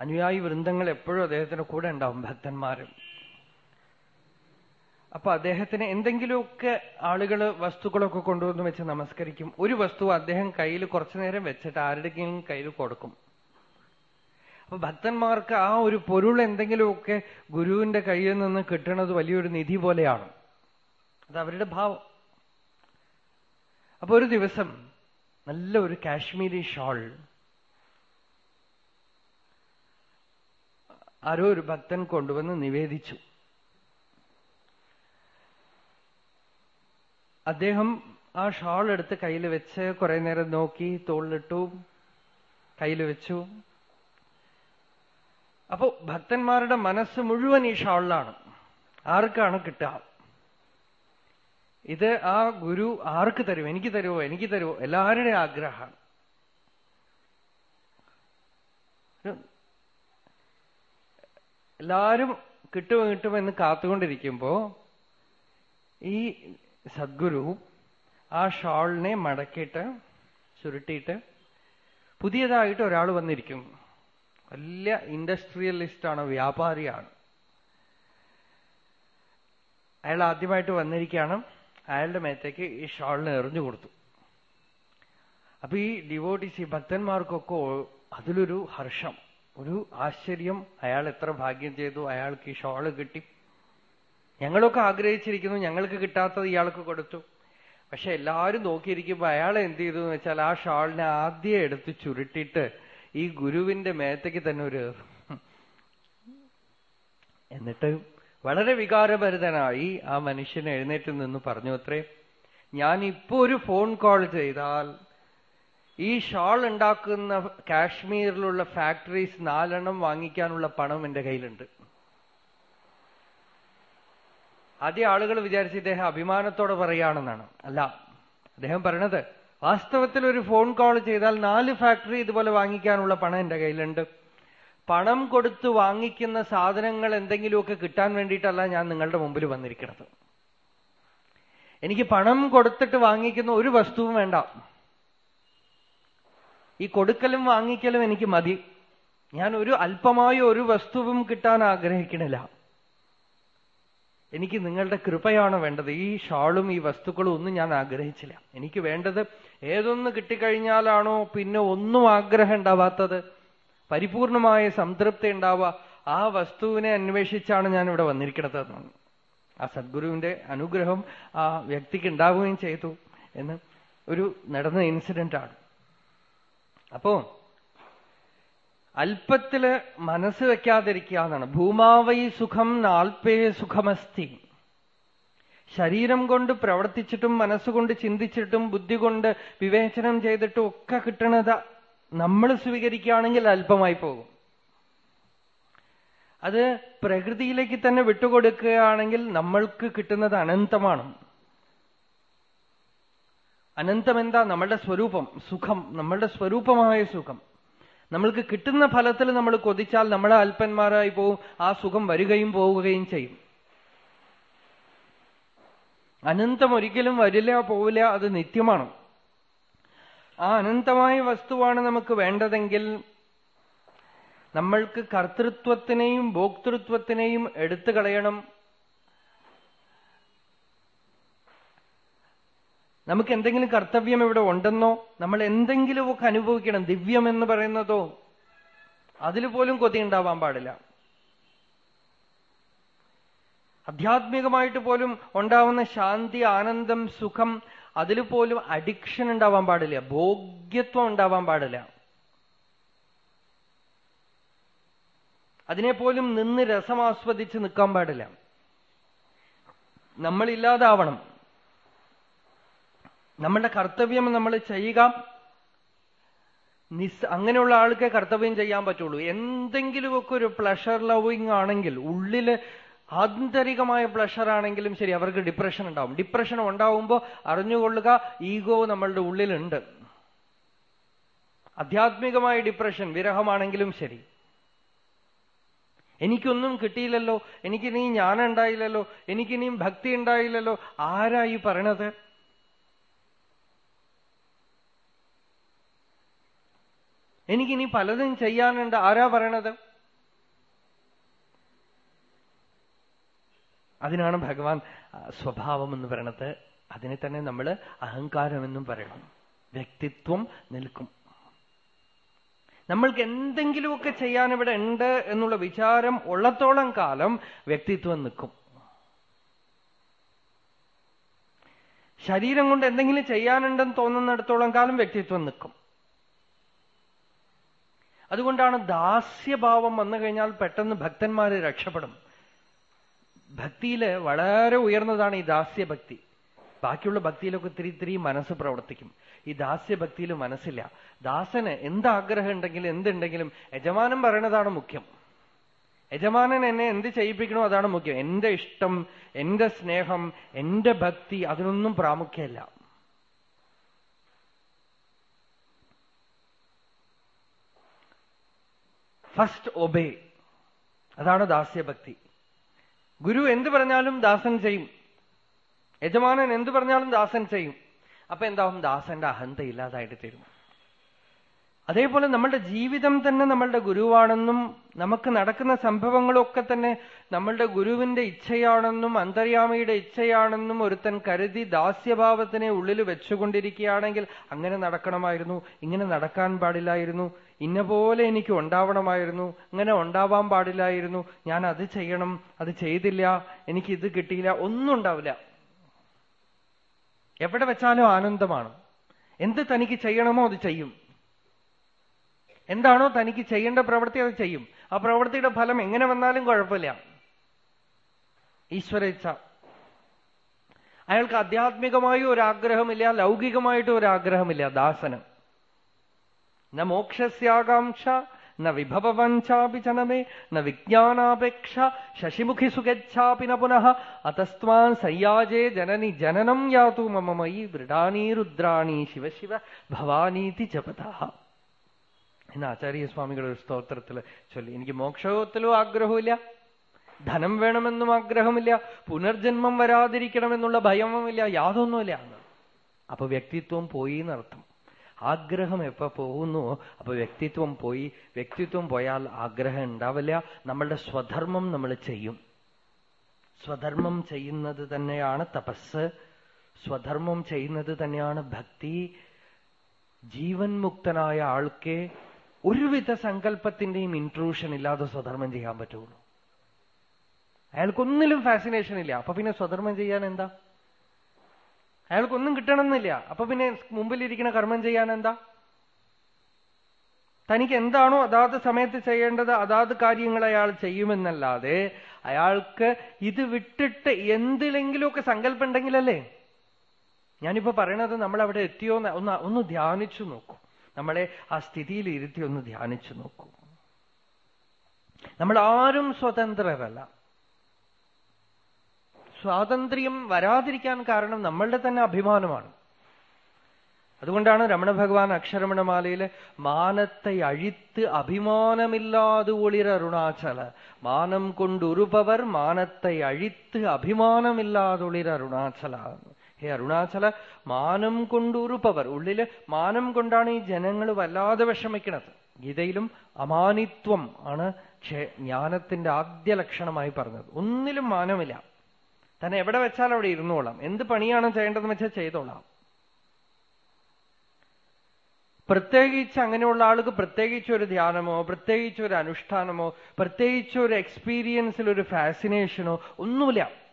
അനുയായി വൃന്ദങ്ങൾ എപ്പോഴും അദ്ദേഹത്തിന്റെ കൂടെ ഉണ്ടാവും ഭക്തന്മാരും. അപ്പൊ അദ്ദേഹത്തിന് എന്തെങ്കിലുമൊക്കെ ആളുകൾ വസ്തുക്കളൊക്കെ കൊണ്ടുവന്ന് വെച്ച് നമസ്കരിക്കും. ഒരു വസ്തു അദ്ദേഹം കയ്യിൽ കുറച്ചു നേരം വെച്ചിട്ട് ആരുടെയെങ്കിലും കയ്യിൽ കൊടുക്കും. അപ്പൊ ഭക്തന്മാർക്ക് ആ ഒരു പൊരുൾ എന്തെങ്കിലുമൊക്കെ ഗുരുവിന്റെ കയ്യിൽ നിന്ന് കിട്ടുന്നത് വലിയൊരു നിധി പോലെയാണ്. അത് അവരുടെ ഭാവം. അപ്പൊ ഒരു ദിവസം നല്ല ഒരു കാശ്മീരി ഷാൾ. ആരോ ഒരു ഭക്തൻ കൊണ്ടുവന്ന് നിവേദിച്ചു. അദ്ദേഹം ആ ഷാൾ എടുത്ത് കയ്യിൽ വെച്ച് കുറെ നേരം നോക്കി തോളിലിട്ടു കയ്യിൽ വെച്ചു. അപ്പോ ഭക്തന്മാരുടെ മനസ്സ് മുഴുവൻ ഈ ഷാളിലാണ്. ആർക്കാണ് കിട്ടുക? ഇത് ആ ഗുരു ആർക്ക് തരുമോ എനിക്ക് തരുമോ എനിക്ക് തരുമോ എല്ലാവരുടെയും ആഗ്രഹമാണ്. എല്ലാരും കിട്ടുമോ എന്ന് കാത്തുകൊണ്ടിരിക്കുമ്പോ ഈ സദ്ഗുരു ആ ഷാളിനെ മടക്കിയിട്ട് ചുരുട്ടിയിട്ട് പുതിയതായിട്ട് ഒരാൾ വന്നിരിക്കും. വലിയ ഇൻഡസ്ട്രിയലിസ്റ്റാണ് വ്യാപാരിയാണ്. അയാൾ ആദ്യമായിട്ട് വന്നിരിക്കുകയാണ്. അയാളുടെ മേത്തേക്ക് ഈ ഷാളിനെ എറിഞ്ഞു കൊടുത്തു. അപ്പൊ ഈ ഡിവോട്ടീസ് ഭക്തന്മാർക്കൊക്കെ അതിലൊരു ഹർഷം ഒരു ആശ്ചര്യം. അയാൾ എത്ര ഭാഗ്യം ചെയ്തു? അയാൾക്ക് ഈ ഷോൾ കിട്ടി. ഞങ്ങളൊക്കെ ആഗ്രഹിച്ചിരിക്കുന്നു ഞങ്ങൾക്ക് കിട്ടാത്തത് ഇയാൾക്ക് കൊടുത്തു. പക്ഷെ എല്ലാവരും നോക്കിയിരിക്കുമ്പോൾ അയാൾ എന്ത് ചെയ്തു എന്ന് വെച്ചാൽ ആ ഷാളിനെ ആദ്യം എടുത്ത് ചുരുട്ടിട്ട് ഈ ഗുരുവിന്റെ മേത്തേക്ക് തന്നെ ഒരു എന്നിട്ട് വളരെ വികാരഭരിതനായി ആ മനുഷ്യൻ എഴുന്നേറ്റ് നിന്ന് പറഞ്ഞു അത്രേ ഞാൻ ഇപ്പോ ഒരു ഫോൺ കോൾ ചെയ്താൽ ഈ ഷാൾ ഉണ്ടാക്കുന്ന കാശ്മീരിലുള്ള ഫാക്ടറീസ് നാലെണ്ണം വാങ്ങിക്കാനുള്ള പണം എന്റെ കയ്യിലുണ്ട്. ആദ്യ ആളുകൾ വിചാരിച്ച് ഇദ്ദേഹം അഭിമാനത്തോടെ പറയുകയാണെന്നാണ്. അല്ല അദ്ദേഹം പറയണത് വാസ്തവത്തിൽ ഒരു ഫോൺ കോൾ ചെയ്താൽ നാല് ഫാക്ടറി ഇതുപോലെ വാങ്ങിക്കാനുള്ള പണം എന്റെ കയ്യിലുണ്ട്. പണം കൊടുത്ത് വാങ്ങിക്കുന്ന സാധനങ്ങൾ എന്തെങ്കിലുമൊക്കെ കിട്ടാൻ വേണ്ടിയിട്ടല്ല ഞാൻ നിങ്ങളുടെ മുമ്പിൽ വന്നിരിക്കുന്നത്. എനിക്ക് പണം കൊടുത്തിട്ട് വാങ്ങിക്കുന്ന ഒരു വസ്തുവും വേണ്ട. ഈ കൊടുക്കലും വാങ്ങിക്കലും എനിക്ക് മതി. ഞാൻ ഒരു അല്പമായ ഒരു വസ്തുവും കിട്ടാൻ ആഗ്രഹിക്കണില്ല. എനിക്ക് നിങ്ങളുടെ കൃപയാണ് വേണ്ടത്. ഈ ഷാളും ഈ വസ്തുക്കളും ഒന്നും ഞാൻ ആഗ്രഹിച്ചില്ല. എനിക്ക് വേണ്ടത് ഏതൊന്ന് കിട്ടിക്കഴിഞ്ഞാലാണോ പിന്നെ ഒന്നും ആഗ്രഹം ഉണ്ടാവാത്തത്. പരിപൂർണമായ സംതൃപ്തി ഉണ്ടാവുക. ആ വസ്തുവിനെ അന്വേഷിച്ചാണ് ഞാൻ ഇവിടെ വന്നിരിക്കുന്നത് ആ സദ്ഗുരുവിന്റെ അനുഗ്രഹം ആ വ്യക്തിക്ക് ഉണ്ടാവുകയും ചെയ്തു എന്ന് ഒരു നടന്ന ഇൻസിഡന്റ് ആണ്. അപ്പോ അല്പത്തിൽ മനസ്സ് വെക്കാതിരിക്കുക എന്നാണ്. ഭൂമാവൈ സുഖം നാൽപ്പേ സുഖമസ്തി. ശരീരം കൊണ്ട് പ്രവർത്തിച്ചിട്ടും മനസ്സുകൊണ്ട് ചിന്തിച്ചിട്ടും ബുദ്ധി കൊണ്ട് വിവേചനം ചെയ്തിട്ടും ഒക്കെ കിട്ടണത് നമ്മൾ സ്വീകരിക്കുകയാണെങ്കിൽ അല്പമായി പോകും. അത് പ്രകൃതിയിലേക്ക് തന്നെ വിട്ടുകൊടുക്കുകയാണെങ്കിൽ നമ്മൾക്ക് കിട്ടുന്നത് അനന്തമാണ്. അനന്തം എന്താ നമ്മളുടെ സ്വരൂപം. സുഖം. നമ്മളുടെ സ്വരൂപമായ സുഖം. നമ്മൾക്ക് കിട്ടുന്ന ഫലത്തിൽ നമ്മൾ കൊതിച്ചാൽ നമ്മളെ അല്പന്മാരായി പോവും ആ സുഖം വരികയും പോവുകയും ചെയ്യും. അനന്തം ഒരിക്കലും വരില്ല പോവില്ല അത് നിത്യമാണ്. ആ അനന്തമായ വസ്തുവാണ് നമുക്ക് വേണ്ടതെങ്കിൽ നമ്മൾക്ക് കർത്തൃത്വത്തിനെയും ഭോക്തൃത്വത്തിനെയും എടുത്തു കളയണം. നമുക്ക് എന്തെങ്കിലും കർത്തവ്യം ഇവിടെ ഉണ്ടെന്നോ നമ്മൾ എന്തെങ്കിലുമൊക്കെ അനുഭവിക്കണം ദിവ്യം എന്ന് പറയുന്നതോ അതിൽ പോലും കൊതി ഉണ്ടാവാൻ പാടില്ല. ആധ്യാത്മികമായിട്ട് പോലും ഉണ്ടാവുന്ന ശാന്തി ആനന്ദം സുഖം അതിൽ പോലും അഡിക്ഷൻ ഉണ്ടാവാൻ പാടില്ല ഭോഗ്യത്വം ഉണ്ടാവാൻ പാടില്ല. അതിനെപ്പോലും നിന്ന് രസം ആസ്വദിച്ച് നിൽക്കാൻ പാടില്ല. നമ്മളില്ലാതാവണം. നമ്മളുടെ കർത്തവ്യം നമ്മൾ ചെയ്യുക നിസ് അങ്ങനെയുള്ള ആൾക്ക് കർത്തവ്യം ചെയ്യാൻ പറ്റുള്ളൂ. എന്തെങ്കിലുമൊക്കെ ഒരു പ്ലഷർ ലവിങ് ആണെങ്കിൽ ഉള്ളിൽ ആന്തരികമായ പ്ലഷർ ആണെങ്കിലും ശരി അവർക്ക് ഡിപ്രഷൻ ഉണ്ടാവും. ഡിപ്രഷൻ ഉണ്ടാവുമ്പോൾ അറിഞ്ഞുകൊള്ളുക ഈഗോ നമ്മളുടെ ഉള്ളിലുണ്ട്. ആധ്യാത്മികമായ ഡിപ്രഷൻ വിരഹമാണെങ്കിലും ശരി. എനിക്കൊന്നും കിട്ടിയില്ലല്ലോ എനിക്കിനി ജ്ഞാനം ഉണ്ടായില്ലല്ലോ എനിക്കിനിയും ഭക്തി ഉണ്ടായില്ലല്ലോ ആരായി പറയണത്? എനിക്കിനി പലതും ചെയ്യാനുണ്ട്. ആരാ പറയണത്? അതിനാണ് ഭഗവാൻ സ്വഭാവം എന്ന് പറയണത്. അതിനെ തന്നെ നമ്മൾ അഹങ്കാരമെന്നും പറയണം. വ്യക്തിത്വം നിൽക്കും. നമ്മൾക്ക് എന്തെങ്കിലുമൊക്കെ ചെയ്യാൻ ഇവിടെ ഉണ്ട് എന്നുള്ള വിചാരം ഉള്ളത്തോളം കാലം വ്യക്തിത്വം നിൽക്കും. ശരീരം കൊണ്ട് എന്തെങ്കിലും ചെയ്യാനുണ്ടെന്ന് തോന്നുന്നിടത്തോളം കാലം വ്യക്തിത്വം നിൽക്കും. അതുകൊണ്ടാണ് ദാസ്യഭാവം വന്നു കഴിഞ്ഞാൽ പെട്ടെന്ന് ഭക്തന്മാര് രക്ഷപ്പെടും. ഭക്തിയിൽ വളരെ ഉയർന്നതാണ് ഈ ദാസ്യഭക്തി. ബാക്കിയുള്ള ഭക്തിയിലൊക്കെ ഇത്തിരി ഇത്തിരി മനസ്സ് പ്രവർത്തിക്കും. ഈ ദാസ്യഭക്തിയിൽ മനസ്സില്ല. ദാസന് എന്താഗ്രഹം ഉണ്ടെങ്കിലും എന്തുണ്ടെങ്കിലും യജമാനം പറയണതാണ് മുഖ്യം. യജമാനൻ എന്നെ എന്ത് ചെയ്യിപ്പിക്കണോ അതാണ് മുഖ്യം. എന്റെ ഇഷ്ടം എന്റെ സ്നേഹം എന്റെ ഭക്തി അതിനൊന്നും പ്രാമുഖ്യമല്ല. First obey. അതാണ് ദാസ്യഭക്തി. ഗുരു എന്ത് പറഞ്ഞാലും ദാസൻ ചെയ്യും. യജമാനൻ എന്ത് പറഞ്ഞാലും ദാസൻ ചെയ്യും. അപ്പൊ എന്താവും? ദാസന്റെ അഹന്ത ഇല്ലാതായിട്ട് തരും. അതേപോലെ നമ്മളുടെ ജീവിതം തന്നെ നമ്മളുടെ ഗുരുവാണെന്നും നമുക്ക് നടക്കുന്ന സംഭവങ്ങളൊക്കെ തന്നെ നമ്മളുടെ ഗുരുവിന്റെ ഇച്ഛയാണെന്നും അന്തര്യാമയുടെ ഇച്ഛയാണെന്നും ഒരുത്തൻ കരുതി ദാസ്യഭാവത്തിനെ ഉള്ളിൽ വെച്ചുകൊണ്ടിരിക്കുകയാണെങ്കിൽ അങ്ങനെ നടക്കണമായിരുന്നു ഇങ്ങനെ നടക്കാൻ പാടില്ലായിരുന്നു ഇന്ന പോലെ എനിക്ക് ഉണ്ടാവണമായിരുന്നു അങ്ങനെ ഉണ്ടാവാൻ പാടില്ലായിരുന്നു ഞാൻ അത് ചെയ്യണം അത് ചെയ്തില്ല എനിക്ക് ഇത് കിട്ടിയില്ല ഒന്നും ഉണ്ടാവില്ല. എവിടെ വെച്ചാലും ആനന്ദമാണ്. എന്ത് തനിക്ക് ചെയ്യണമോ അത് ചെയ്യും. എന്താണോ തനിക്ക് ചെയ്യേണ്ട പ്രവൃത്തി അത് ചെയ്യും. ആ പ്രവൃത്തിയുടെ ഫലം എങ്ങനെ വന്നാലും കുഴപ്പമില്ല. ഈശ്വരേച്ഛ അയാൾക്ക് ആധ്യാത്മികമായി ഒരാഗ്രഹമില്ല ഒരു ഒരാഗ്രഹമില്ല ലൗകികമായിട്ടും മോക്ഷസ്യാകാംക്ഷ ന വിഭവവഞ്ചാപി ചനമേ ന വിജ്ഞാനാപേക്ഷ ശശിമുഖി സുഗച്ഛാപിന ന പുനഃ അതസ്ത്വാൻ സയ്യാജേ ജനനി ജനനം യാതു മമ മയി വൃടാനി രുദ്രാണി ശിവശിവ ഭവാനീതി ജപത എന്ന് ആചാര്യസ്വാമികളുടെ ഒരു സ്തോത്രത്തിൽ ചൊല്ലി എനിക്ക് മോക്ഷത്തിലും ആഗ്രഹമില്ല ധനം വേണമെന്നും ആഗ്രഹമില്ല പുനർജന്മം വരാതിരിക്കണമെന്നുള്ള ഭയവുമില്ല യാതൊന്നുമില്ല അപ്പൊ വ്യക്തിത്വം പോയി എന്നർത്ഥം. ആഗ്രഹം എപ്പോ പോകുന്നു അപ്പൊ വ്യക്തിത്വം പോയി വ്യക്തിത്വം പോയാൽ ആഗ്രഹം ഉണ്ടാവില്ല. നമ്മളുടെ സ്വധർമ്മം നമ്മൾ ചെയ്യും. സ്വധർമ്മം ചെയ്യുന്നത് തന്നെയാണ് തപസ്. സ്വധർമ്മം ചെയ്യുന്നത് തന്നെയാണ് ഭക്തി. ജീവൻ മുക്തനായ ആൾക്കെ ഒരുവിധ സങ്കല്പത്തിന്റെയും ഇൻട്രൂഷൻ ഇല്ലാതെ സ്വധർമ്മം ചെയ്യാൻ പറ്റുള്ളൂ. അയാൾക്കൊന്നിലും ഫാസിനേഷൻ ഇല്ല. അപ്പൊ പിന്നെ സ്വധർമ്മം ചെയ്യാൻ എന്താ? അയാൾക്കൊന്നും കിട്ടണമെന്നില്ല. അപ്പൊ പിന്നെ മുമ്പിലിരിക്കുന്ന കർമ്മം ചെയ്യാൻ എന്താ? തനിക്ക് എന്താണോ അതാത് സമയത്ത് ചെയ്യേണ്ടത് അതാത് കാര്യങ്ങൾ അയാൾ ചെയ്യുമെന്നല്ലാതെ അയാൾക്ക് ഇത് വിട്ടിട്ട് എന്തിലെങ്കിലുമൊക്കെ സങ്കല്പം ഉണ്ടെങ്കിലല്ലേ ഞാനിപ്പോ പറയണത് നമ്മൾ അവിടെ എത്തിയോ ഒന്ന് ഒന്ന് ധ്യാനിച്ചു നോക്കൂ. നമ്മളെ ആ സ്ഥിതിയിൽ ഇരുത്തി ഒന്ന് ധ്യാനിച്ചു നോക്കൂ. നമ്മൾ ആരും സ്വതന്ത്രരല്ല. സ്വാതന്ത്ര്യം വരാതിരിക്കാൻ കാരണം നമ്മളുടെ തന്നെ അഭിമാനമാണ്. അതുകൊണ്ടാണ് രമണ ഭഗവാൻ അക്ഷരമണമാലയിൽ മാനത്തെ അഴിത്ത് അഭിമാനമില്ലാതെ ഒളിര അരുണാചല. മാനം കൊണ്ടുരുപവർ മാനത്തെ അഴിത്ത് അഭിമാനമില്ലാതെ ഒളിര അരുണാചല. ഹേ അരുണാചല മാനം കൊണ്ടുരുപവർ. ഉള്ളിൽ മാനം കൊണ്ടാണ് ഈ ജനങ്ങൾ വല്ലാതെ വിഷമിക്കുന്നത് ഗീതയിലും അമാനിത്വം ആണ് ജ്ഞാനത്തിന്റെ ആദ്യ ലക്ഷണമായി പറഞ്ഞത്. ഒന്നിലും മാനമില്ല. തന്നെ എവിടെ വെച്ചാൽ അവിടെ ഇരുന്നോളാം. എന്ത് പണിയാണ് ചെയ്യേണ്ടതെന്ന് വെച്ചാൽ ചെയ്തോളാം. പ്രത്യേകിച്ച് അങ്ങനെയുള്ള ആൾക്ക് പ്രത്യേകിച്ച് ഒരു ധ്യാനമോ പ്രത്യേകിച്ച് ഒരു അനുഷ്ഠാനമോ പ്രത്യേകിച്ച് ഒരു എക്സ്പീരിയൻസിൽ ഒരു ഫാസിനേഷനോ ഒന്നുമില്ല.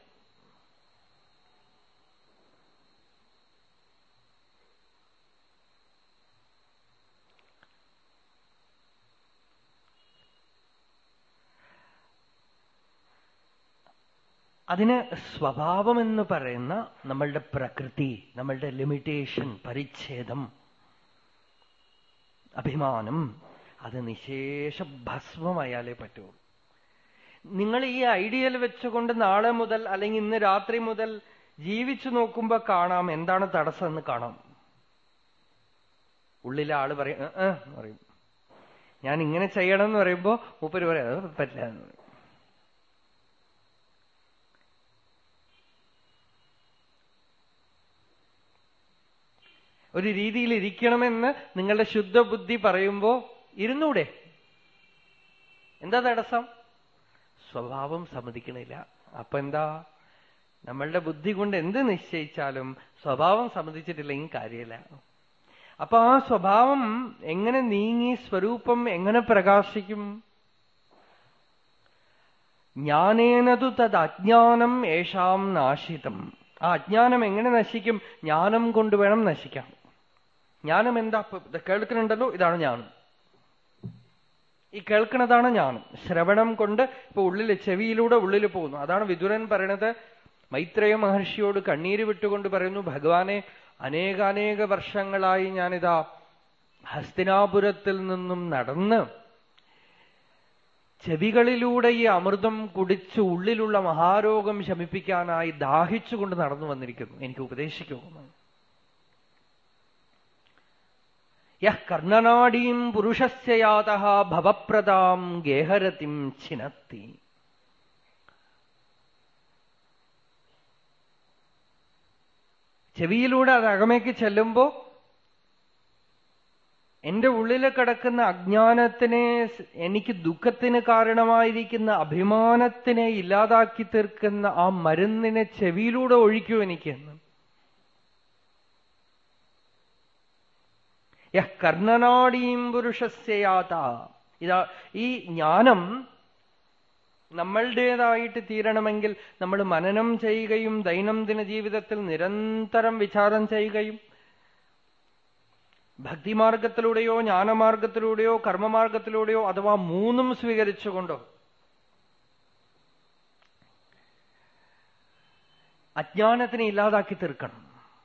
അതിന് സ്വഭാവം എന്ന് പറയുന്ന നമ്മളുടെ പ്രകൃതി നമ്മളുടെ ലിമിറ്റേഷൻ പരിച്ഛേദം അഭിമാനം അത് നിശേഷ ഭസ്മമായാലേ പറ്റൂ. നിങ്ങൾ ഈ ഐഡിയൽ വെച്ചുകൊണ്ട് നാളെ മുതൽ അല്ലെങ്കിൽ ഇന്ന് രാത്രി മുതൽ ജീവിച്ചു നോക്കുമ്പോ കാണാം എന്താണ് തടസ്സം എന്ന് കാണാം. ഉള്ളിലെ ആൾ പറയും പറയും. ഞാൻ ഇങ്ങനെ ചെയ്യണം എന്ന് പറയുമ്പോ മൂപ്പര് പറയാം പറ്റില്ല എന്ന് പറയും. ഒരു രീതിയിൽ ഇരിക്കണമെന്ന് നിങ്ങളുടെ ശുദ്ധബുദ്ധി പറയുമ്പോ ഇരുന്നൂടെ. എന്താ തടസ്സം? സ്വഭാവം സമ്മതിക്കണില്ല. അപ്പൊ എന്താ? നമ്മളുടെ ബുദ്ധി കൊണ്ട് എന്ത് നിശ്ചയിച്ചാലും സ്വഭാവം സമ്മതിച്ചിട്ടില്ലെങ്കിൽ കാര്യമില്ല. അപ്പൊ ആ സ്വഭാവം എങ്ങനെ നീങ്ങി സ്വരൂപം എങ്ങനെ പ്രകാശിക്കും? ജ്ഞാനേനതു തത് അജ്ഞാനം ഏഷാം നാശിതം. ആ അജ്ഞാനം എങ്ങനെ നശിക്കും? ജ്ഞാനം കൊണ്ട് വേണം നശിക്കാം ജ്ഞാനം എന്താ കേൾക്കുന്നുണ്ടല്ലോ? ഇതാണ് ജ്ഞാനം ഈ കേൾക്കുന്നതാണ് ജ്ഞാനം ശ്രവണം കൊണ്ട് ഇപ്പൊ ഉള്ളിൽ ചെവിയിലൂടെ ഉള്ളിൽ പോകുന്നു. അതാണ് വിദുരൻ പറയണത്. മൈത്രേയ മഹർഷിയോട് കണ്ണീര് വിട്ടുകൊണ്ട് പറയുന്നു ഭഗവാനെ അനേകാനേക വർഷങ്ങളായി ഞാനിതാ ഹസ്തിനാപുരത്തിൽ നിന്നും നടന്ന് ചെവികളിലൂടെ ഈ അമൃതം കുടിച്ച് ഉള്ളിലുള്ള മഹാരോഗം ശമിപ്പിക്കാനായി ദാഹിച്ചുകൊണ്ട് നടന്നു വന്നിരിക്കുന്നു. എനിക്ക് ഉപദേശിക്കുമെന്ന് യഹ് കർണനാടീം ഭവപ്രദാം ഗേഹരതിം ചിനത്തി ചെവിയിലൂടെ അത് അകമേക്ക് ചെല്ലുമ്പോ എന്റെ ഉള്ളിൽ കിടക്കുന്ന അജ്ഞാനത്തിനെ എനിക്ക് ദുഃഖത്തിന് കാരണമായിരിക്കുന്ന അഭിമാനത്തിനെ ഇല്ലാതാക്കി തീർക്കുന്ന ആ മരുന്നിനെ ചെവിയിലൂടെ ഒഴിക്കൂ എനിക്കെന്ന് യഹ് കർണനാടീം പുരുഷസ്യാത ഇതാ ഈ ജ്ഞാനം നമ്മളുടേതായിട്ട് തീരണമെങ്കിൽ നമ്മൾ മനനം ചെയ്യുകയും ദൈനംദിന ജീവിതത്തിൽ നിരന്തരം വിചാരം ചെയ്യുകയും ഭക്തിമാർഗത്തിലൂടെയോ ജ്ഞാനമാർഗത്തിലൂടെയോ കർമ്മമാർഗത്തിലൂടെയോ അഥവാ മൂന്നും സ്വീകരിച്ചുകൊണ്ടോ. അജ്ഞാനത്തിനെ ഇല്ലാതാക്കി തീർക്കണം.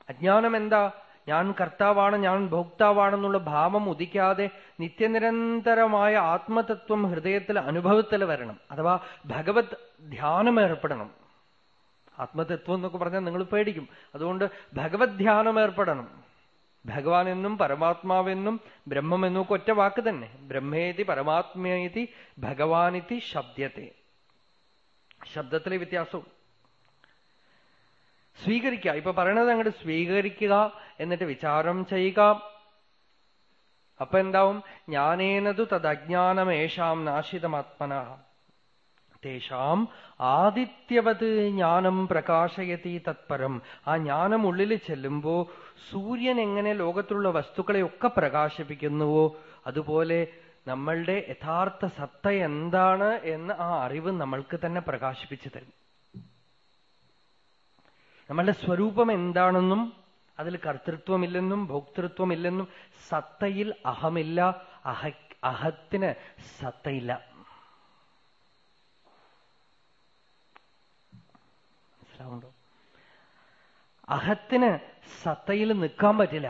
അജ്ഞാനം എന്താ ഞാൻ കർത്താവാണ് ഞാൻ ഭോക്താവാണെന്നുള്ള ഭാവം ഉദിക്കാതെ നിത്യനിരന്തരമായ ആത്മതത്വം ഹൃദയത്തിൽ അനുഭവത്തിൽ വരണം. അഥവാ ഭഗവത് ധ്യാനം ഏർപ്പെടണം. ആത്മതത്വം എന്നൊക്കെ പറഞ്ഞാൽ നിങ്ങൾ പേടിക്കും. അതുകൊണ്ട് ഭഗവത് ധ്യാനം ഏർപ്പെടണം. ഭഗവാനെന്നും പരമാത്മാവെന്നും ബ്രഹ്മമെന്നും ഒക്കെ ഒറ്റ വാക്ക് തന്നെ. ബ്രഹ്മേതി പരമാത്മേതി ഭഗവാനിതി ശബ്ദത്തെ. ശബ്ദത്തിലെ വ്യത്യാസവും. സ്വീകരിക്കുക. ഇപ്പൊ പറയണത് അങ്ങോട്ട് സ്വീകരിക്കുക എന്നിട്ട് വിചാരം ചെയ്യുക. അപ്പൊ എന്താവും? ജ്ഞാനേനതു തദ്ജ്ഞാനമേഷാം നാശിതമാത്മന. തേഷാം ആദിത്യവത് ജ്ഞാനം പ്രകാശയതി തത്പരം. ആ ജ്ഞാനം ഉള്ളിൽ ചെല്ലുമ്പോ സൂര്യൻ എങ്ങനെ ലോകത്തിലുള്ള വസ്തുക്കളെയൊക്കെ പ്രകാശിപ്പിക്കുന്നുവോ അതുപോലെ നമ്മളുടെ യഥാർത്ഥ സത്ത എന്താണ് എന്ന് ആ അറിവ് നമ്മൾക്ക് തന്നെ പ്രകാശിപ്പിച്ചു തരും. നമ്മളുടെ സ്വരൂപം എന്താണെന്നും അതിൽ കർത്തൃത്വമില്ലെന്നും ഭോക്തൃത്വമില്ലെന്നും സത്തയിൽ അഹമില്ല അഹ അഹത്തിന് സത്തയില്ല. മനസ്സിലാവുണ്ടോ അഹത്തിന് സത്തയിൽ നിൽക്കാൻ പറ്റില്ല.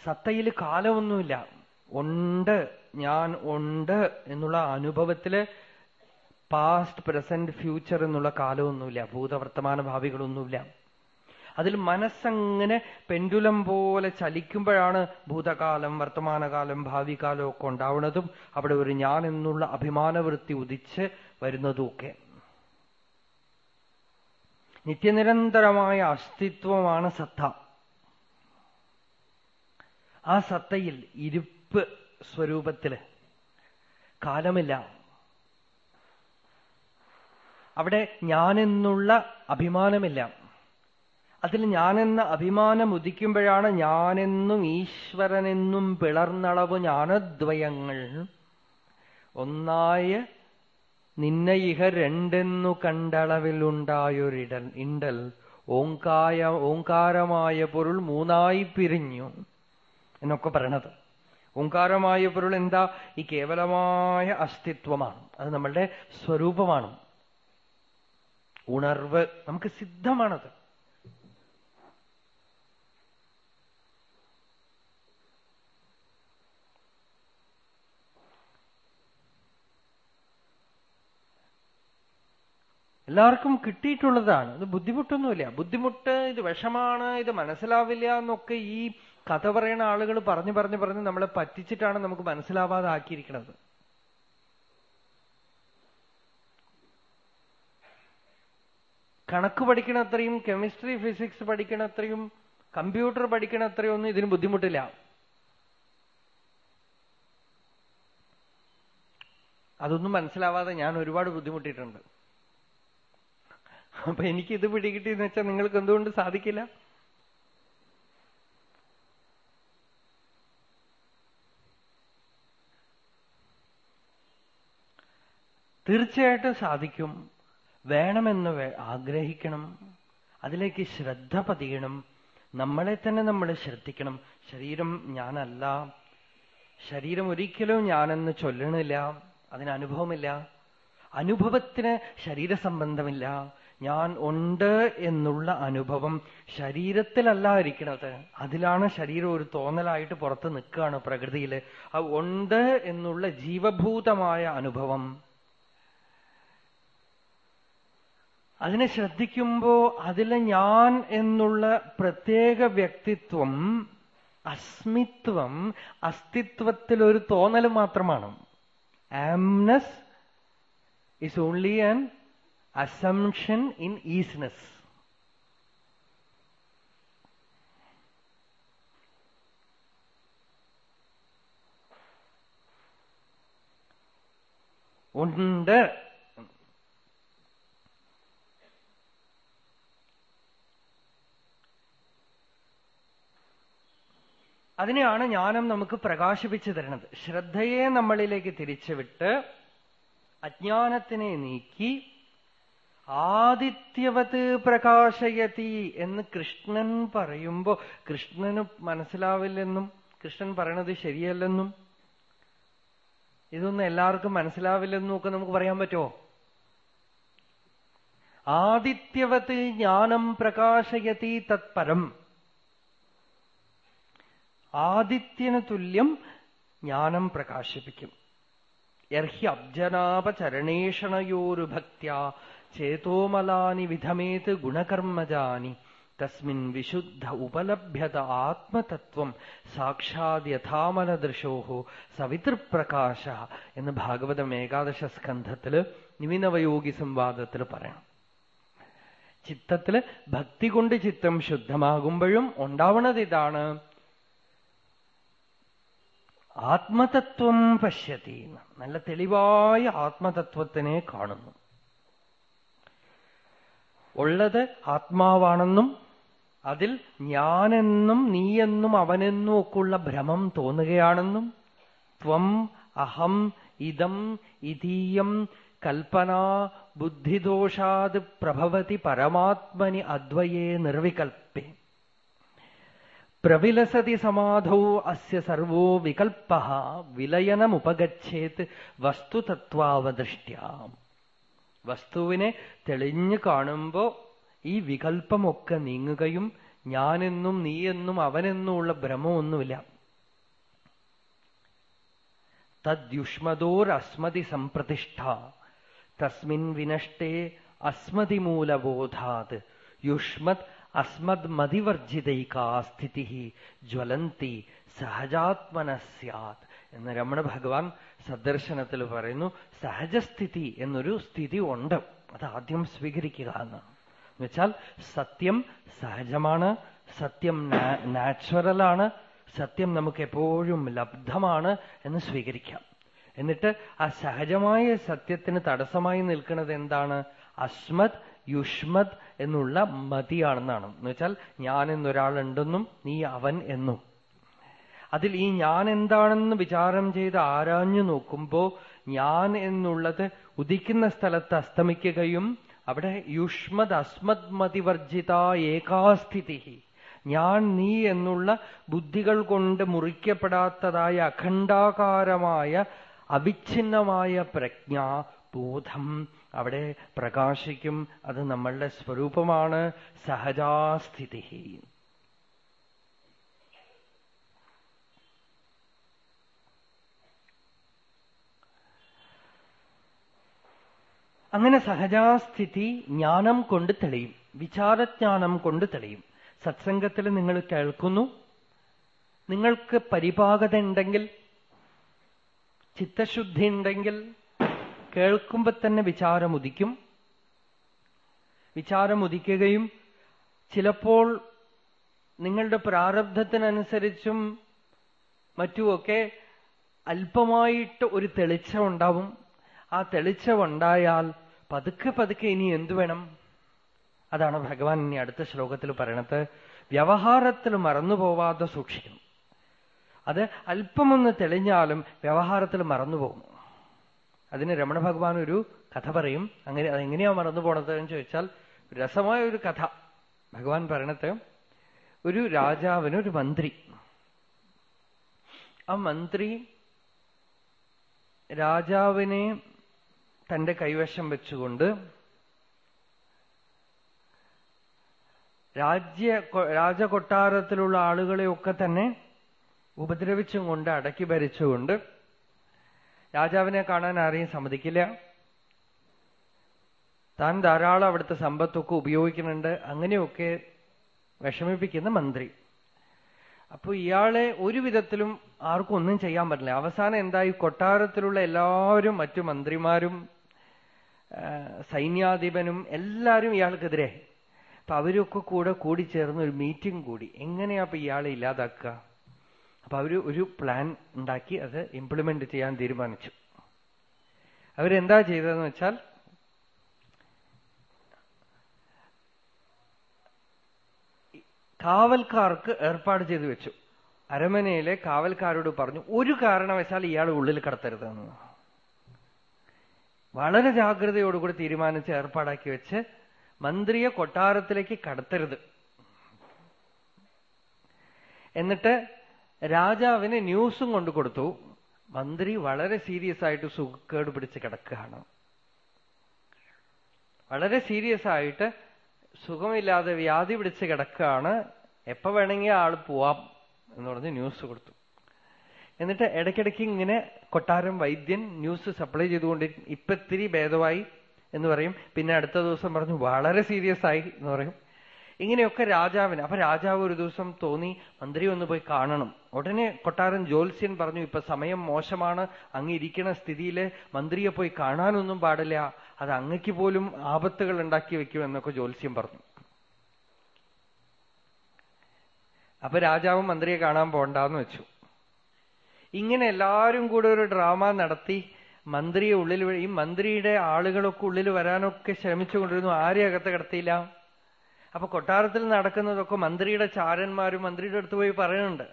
സത്തയിൽ കാലമൊന്നുമില്ല. ഉണ്ട് ഞാൻ ഉണ്ട് എന്നുള്ള അനുഭവത്തിൽ പാസ്റ്റ് പ്രസന്റ് ഫ്യൂച്ചർ എന്നുള്ള കാലമൊന്നുമില്ല. ഭൂതവർത്തമാന ഭാവികളൊന്നുമില്ല. അതിൽ മനസ്സങ്ങനെ പെൻഡുലം പോലെ ചലിക്കുമ്പോഴാണ് ഭൂതകാലം വർത്തമാനകാലം ഭാവി കാലം ഒക്കെ ഉണ്ടാവുന്നതും അവിടെ ഒരു ഞാൻ എന്നുള്ള അഭിമാനവൃത്തി ഉദിച്ച് വരുന്നതുമൊക്കെ. നിത്യനിരന്തരമായ അസ്തിത്വമാണ് സത്ത. ആ സത്തയിൽ ഇരുപ്പ് സ്വരൂപത്തിൽ കാലമില്ല. അവിടെ ഞാനെന്നുള്ള അഭിമാനമില്ല. അതിൽ ഞാനെന്ന അഭിമാനം ഉദിക്കുമ്പോഴാണ് ഞാനെന്നും ഈശ്വരനെന്നും പിളർന്നളവ് ജ്ഞാനദ്വയങ്ങൾ. ഒന്നായ നിന്നെ ഇഹ രണ്ടെന്നു കണ്ടളവിലുണ്ടായൊരിടൽ ഇണ്ടൽ. ഓങ്കായ ഓങ്കാരമായ പൊരുൾ മൂന്നായി പിരിഞ്ഞു എന്നൊക്കെ പറയണത്. ഓങ്കാരമായ പൊരുൾ എന്താ? ഈ കേവലമായ അസ്തിത്വമാണ്. അത് നമ്മളുടെ സ്വരൂപമാണ്. ഉണർവ് നമുക്ക് സിദ്ധമാണത്. എല്ലാവർക്കും കിട്ടിയിട്ടുള്ളതാണ്. അത് ബുദ്ധിമുട്ടൊന്നുമില്ല. ബുദ്ധിമുട്ട് ഇത് വിഷമാണ് ഇത് മനസ്സിലാവില്ല എന്നൊക്കെ ഈ കഥ പറയുന്ന ആളുകൾ പറഞ്ഞു പറഞ്ഞു പറഞ്ഞ് നമ്മളെ പറ്റിച്ചിട്ടാണ് നമുക്ക് മനസ്സിലാവാതെ ആക്കിയിരിക്കുന്നത്. കണക്ക് പഠിക്കണത്രയും കെമിസ്ട്രി ഫിസിക്സ് പഠിക്കണത്രയും കമ്പ്യൂട്ടർ പഠിക്കണത്രയും ഒന്നും ഇതിന് ബുദ്ധിമുട്ടില്ല. അതൊന്നും മനസ്സിലാവാതെ ഞാൻ ഒരുപാട് ബുദ്ധിമുട്ടിയിട്ടുണ്ട്. അപ്പൊ എനിക്ക് ഇത് പിടികിട്ടിയെന്ന് വെച്ചാൽ നിങ്ങൾക്ക് എന്തുകൊണ്ട് സാധിക്കില്ല? തീർച്ചയായിട്ടും സാധിക്കും. വേണമെന്ന് ആഗ്രഹിക്കണം. അതിലേക്ക് ശ്രദ്ധ പതിയണം. നമ്മളെ തന്നെ നമ്മൾ ശ്രദ്ധിക്കണം. ശരീരം ഞാനല്ല. ശരീരം ഒരിക്കലും ഞാനെന്ന് ചൊല്ലണില്ല. അതിന് അനുഭവമില്ല. അനുഭവത്തിന് ശരീരസംബന്ധമില്ല. ഞാൻ ഉണ്ട് എന്നുള്ള അനുഭവം ശരീരത്തിലല്ല ഇരിക്കുന്നത് അതിലാണ് ശരീരം ഒരു തോന്നലായിട്ട് പുറത്ത് നിൽക്കുകയാണ് പ്രകൃതിയിൽ. ആ ഉണ്ട് എന്നുള്ള ജീവഭൂതമായ അനുഭവം. അതിനെ ശ്രദ്ധിക്കുമ്പോ അതിലെ ഞാൻ എന്നുള്ള പ്രത്യേക വ്യക്തിത്വം അസ്മിത്വം അസ്തിത്വത്തിൽ ഒരു തോന്നൽ മാത്രമാണ്. Amness is only an assumption in isness ഉണ്ട് അതിനെയാണ് ജ്ഞാനം നമുക്ക് പ്രകാശിപ്പിച്ചു തരുന്നത്. ശ്രദ്ധയെ നമ്മളിലേക്ക് തിരിച്ചുവിട്ട് അജ്ഞാനത്തിനെ നീക്കി ആദിത്യവത് പ്രകാശയതി എന്ന് കൃഷ്ണൻ പറയുമ്പോ കൃഷ്ണന് മനസ്സിലാവില്ലെന്നും കൃഷ്ണൻ പറയണത് ശരിയല്ലെന്നും ഇതൊന്നും എല്ലാവർക്കും മനസ്സിലാവില്ലെന്നും ഒക്കെ നമുക്ക് പറയാൻ പറ്റുമോ? ആദിത്യവത് ജ്ഞാനം പ്രകാശയതി തത്പരം. ആദിത്യന് തുല്യം ജ്ഞാനം പ്രകാശിപ്പിക്കും. യർഹി അബ്ജനാപചരണേഷണയോരു ഭക്യ ചേതോമലാനി വിധമേത് ഗുണകർമ്മജാനി തസ്മിൻ വിശുദ്ധ ഉപലഭ്യത ആത്മതത്വം സാക്ഷാത് യഥാമലദൃശോ സവിതൃപ്രകാശ എന്ന് ഭാഗവതം ഏകാദശ സ്കന്ധത്തിൽ നിമിനവയോഗി സംവാദത്തിൽ പറയണം ചിത്തത്തിൽ ഭക്തി കൊണ്ട് ചിത്തം ശുദ്ധമാകുമ്പോഴും ഉണ്ടാവണത് ഇതാണ്. ആത്മതത്വം പശ്യത്തി നല്ല തെളിവായ ആത്മതത്വത്തിനെ കാണുന്നു. ഉള്ളത് ആത്മാവാണെന്നും അതിൽ ഞാനെന്നും നീയെന്നും അവനെന്നും ഒക്കെയുള്ള ഭ്രമം തോന്നുകയാണെന്നും ത്വം അഹം ഇതം ഇതീയം കൽപ്പന ബുദ്ധിദോഷാത് പ്രഭവതി പരമാത്മനി അദ്വയേ നിർവികൽപ്പേ പ്രവിലസതി സമാധോ അസ്യ സർവോ വികൽപ്പ വിലയനമുപഗച്ഛേത് വസ്തുതത്വാവദൃഷ്ട്യ വസ്തുവിനെ തെളിഞ്ഞു കാണുമ്പോ ഈ വികൽപ്പമൊക്കെ നീങ്ങുകയും ഞാനെന്നും നീയെന്നും അവനെന്നുമുള്ള ഭ്രമമൊന്നുമില്ല. തദ്യുഷ്മദോരസ്മതി സംപ്രതിഷ്ഠ തസ്മിൻ വിനഷ്ടേ അസ്മതി മൂലബോധാത് യുഷ്മത് അസ്മത് മതിവർജിതൈകാ സ്ഥിതി ജ്വലന്തി സഹജാത്മന സ്യാത്. എന്ന് രമണ ഭഗവാൻ സദർശനത്തിൽ പറയുന്നു സഹജസ്ഥിതി എന്നൊരു സ്ഥിതി ഉണ്ട്. അത് ആദ്യം സ്വീകരിക്കുക എന്നാണ്. എന്നുവെച്ചാൽ സത്യം സഹജമാണ് സത്യം നാച്ചുറലാണ് സത്യം നമുക്ക് എപ്പോഴും ലബ്ധമാണ് എന്ന് സ്വീകരിക്കാം. എന്നിട്ട് ആ സഹജമായ സത്യത്തിന് തടസ്സമായി നിൽക്കുന്നത് എന്താണ്? അസ്മത് യുഷ്മത് എന്നുള്ള മതിയാണെന്നാണ്. എന്ന് വെച്ചാൽ ഞാൻ എന്നൊരാളുണ്ടെന്നും നീ അവൻ എന്നും. അതിൽ ഈ ഞാൻ എന്താണെന്ന് വിചാരം ചെയ്ത് ആരാഞ്ഞു നോക്കുമ്പോ ഞാൻ എന്നുള്ളത് ഉദിക്കുന്ന സ്ഥലത്ത് അസ്തമിക്കുകയും അവിടെ യുഷ്മത് അസ്മത് മതിവർജിത ഏകാസ്ഥിതി ഞാൻ നീ എന്നുള്ള ബുദ്ധികൾ കൊണ്ട് മുറിക്കപ്പെടാത്തതായ അഖണ്ഡാകാരമായ അവിഛിന്നമായ പ്രജ്ഞ ബോധം അവിടെ പ്രകാശിക്കും അത് നമ്മളുടെ സ്വരൂപമാണ് സഹജാസ്ഥിതി. അങ്ങനെ സഹജാസ്ഥിതി ജ്ഞാനം കൊണ്ട് തെളിയും വിചാരജ്ഞാനം കൊണ്ട് തെളിയും. സത്സംഗത്തിൽ നിങ്ങൾ കേൾക്കുന്നു നിങ്ങൾക്ക് പരിപാകത ഉണ്ടെങ്കിൽ ചിത്തശുദ്ധി ഉണ്ടെങ്കിൽ കേൾക്കുമ്പോ തന്നെ വിചാരമുദിക്കും വിചാരമുദിക്കുകയും ചിലപ്പോൾ നിങ്ങളുടെ പ്രാരബ്ധത്തിനനുസരിച്ചും മറ്റുമൊക്കെ അല്പമായിട്ട് ഒരു തെളിച്ചം ഉണ്ടാവും. ആ തെളിച്ചമുണ്ടായാൽ പതുക്കെ പതുക്കെ ഇനി എന്തു വേണം? അതാണ് ഭഗവാൻ ഇനി അടുത്ത ശ്ലോകത്തിൽ പറയണത്. വ്യവഹാരത്തിൽ മറന്നുപോവാതെ സൂക്ഷിക്കണം. അത് അല്പമൊന്ന് തെളിഞ്ഞാലും വ്യവഹാരത്തിൽ മറന്നുപോകും അതിന് രമണ ഭഗവാൻ ഒരു കഥ പറയും. അങ്ങനെ അതെങ്ങനെയാ മറന്നു പോണത് എന്ന് ചോദിച്ചാൽ രസമായ ഒരു കഥ. ഭഗവാൻ പറയണത് ഒരു രാജാവിന് ഒരു മന്ത്രി. ആ മന്ത്രി രാജാവിനെ തന്റെ കൈവശം വെച്ചുകൊണ്ട് രാജ്യ രാജകൊട്ടാരത്തിലുള്ള ആളുകളെയൊക്കെ തന്നെ ഉപദ്രവിച്ചും കൊണ്ട് അടക്കി ഭരിച്ചുകൊണ്ട് രാജാവിനെ കാണാൻ ആരെയും സമ്മതിക്കില്ല. താൻ ധാരാളം അവിടുത്തെ സമ്പത്തൊക്കെ ഉപയോഗിക്കുന്നുണ്ട്. അങ്ങനെയൊക്കെ വിഷമിപ്പിക്കുന്ന മന്ത്രി. അപ്പൊ ഇയാളെ ഒരു വിധത്തിലും ആർക്കും ഒന്നും ചെയ്യാൻ പറ്റില്ല. അവസാനം എന്തായി? കൊട്ടാരത്തിലുള്ള എല്ലാവരും മറ്റു മന്ത്രിമാരും സൈന്യാധിപനും എല്ലാവരും ഇയാൾക്കെതിരെ. അപ്പൊ അവരൊക്കെ കൂടെ കൂടിച്ചേർന്ന് ഒരു മീറ്റിംഗ് കൂടി. എങ്ങനെയാ അപ്പൊ ഇയാളെ ഇല്ലാതാക്കുക? അപ്പൊ അവർ ഒരു പ്ലാൻ ഉണ്ടാക്കി അത് ഇംപ്ലിമെന്റ് ചെയ്യാൻ തീരുമാനിച്ചു. അവരെന്താ ചെയ്തതെന്ന് വെച്ചാൽ കാവൽക്കാർക്ക് ഏർപ്പാട് ചെയ്തു വെച്ചു. അരമനയിലെ കാവൽക്കാരോട് പറഞ്ഞു ഒരു കാരണവശാൽ ഇയാൾ ഉള്ളിൽ കടത്തരുതെന്ന്. വളരെ ജാഗ്രതയോടുകൂടി തീരുമാനിച്ച് ഏർപ്പാടാക്കി വെച്ച് മന്ത്രിയെ കൊട്ടാരത്തിലേക്ക് കടത്തരുത്. എന്നിട്ട് രാജാവിന് ന്യൂസും കൊണ്ടു കൊടുത്തു. മന്ത്രി വളരെ സീരിയസ് ആയിട്ട് സുഖക്കേട് പിടിച്ച് കിടക്കുകയാണ്. വളരെ സീരിയസ് ആയിട്ട് സുഖമില്ലാതെ വ്യാധി പിടിച്ച് കിടക്കുകയാണ്. എപ്പോ വേണമെങ്കിൽ ആൾ പോവാം എന്ന് പറഞ്ഞ് ന്യൂസ് കൊടുത്തു. എന്നിട്ട് ഇടയ്ക്കിടയ്ക്ക് ഇങ്ങനെ കൊട്ടാരം വൈദ്യൻ ന്യൂസ് സപ്ലൈ ചെയ്തുകൊണ്ട് ഇപ്പൊ ഇത്തിരി ഭേദമായി എന്ന് പറയും. പിന്നെ അടുത്ത ദിവസം പറഞ്ഞു വളരെ സീരിയസ് ആയി എന്ന് പറയും. ഇങ്ങനെയൊക്കെ രാജാവിന്. അപ്പൊ രാജാവ് ഒരു ദിവസം തോന്നി മന്ത്രി ഒന്ന് പോയി കാണണം. ഉടനെ കൊട്ടാരൻ ജ്യോത്സ്യൻ പറഞ്ഞു ഇപ്പൊ സമയം മോശമാണ്. അങ്ങ് ഇരിക്കുന്ന സ്ഥിതിയിൽ മന്ത്രിയെ പോയി കാണാനൊന്നും പാടില്ല. അത് അങ്ങക്ക് പോലും ആപത്തുകൾ ഉണ്ടാക്കി വെക്കും എന്നൊക്കെ ജ്യോത്സ്യം പറഞ്ഞു. അപ്പൊ രാജാവ് മന്ത്രിയെ കാണാൻ പോണ്ടെന്ന് വെച്ചു. ഇങ്ങനെ എല്ലാവരും കൂടെ ഒരു ഡ്രാമ നടത്തി മന്ത്രിയെ ഉള്ളിൽ ഈ മന്ത്രിയുടെ ആളുകളൊക്കെ ഉള്ളിൽ വരാനൊക്കെ ശ്രമിച്ചുകൊണ്ടിരുന്നു. ആരെയും അകത്ത് കിടത്തിയില്ല. അപ്പൊ കൊട്ടാരത്തിൽ നടക്കുന്നതൊക്കെ മന്ത്രിയുടെ ചാരന്മാരും മന്ത്രിയുടെ അടുത്ത് പോയി പറയുന്നുണ്ട്.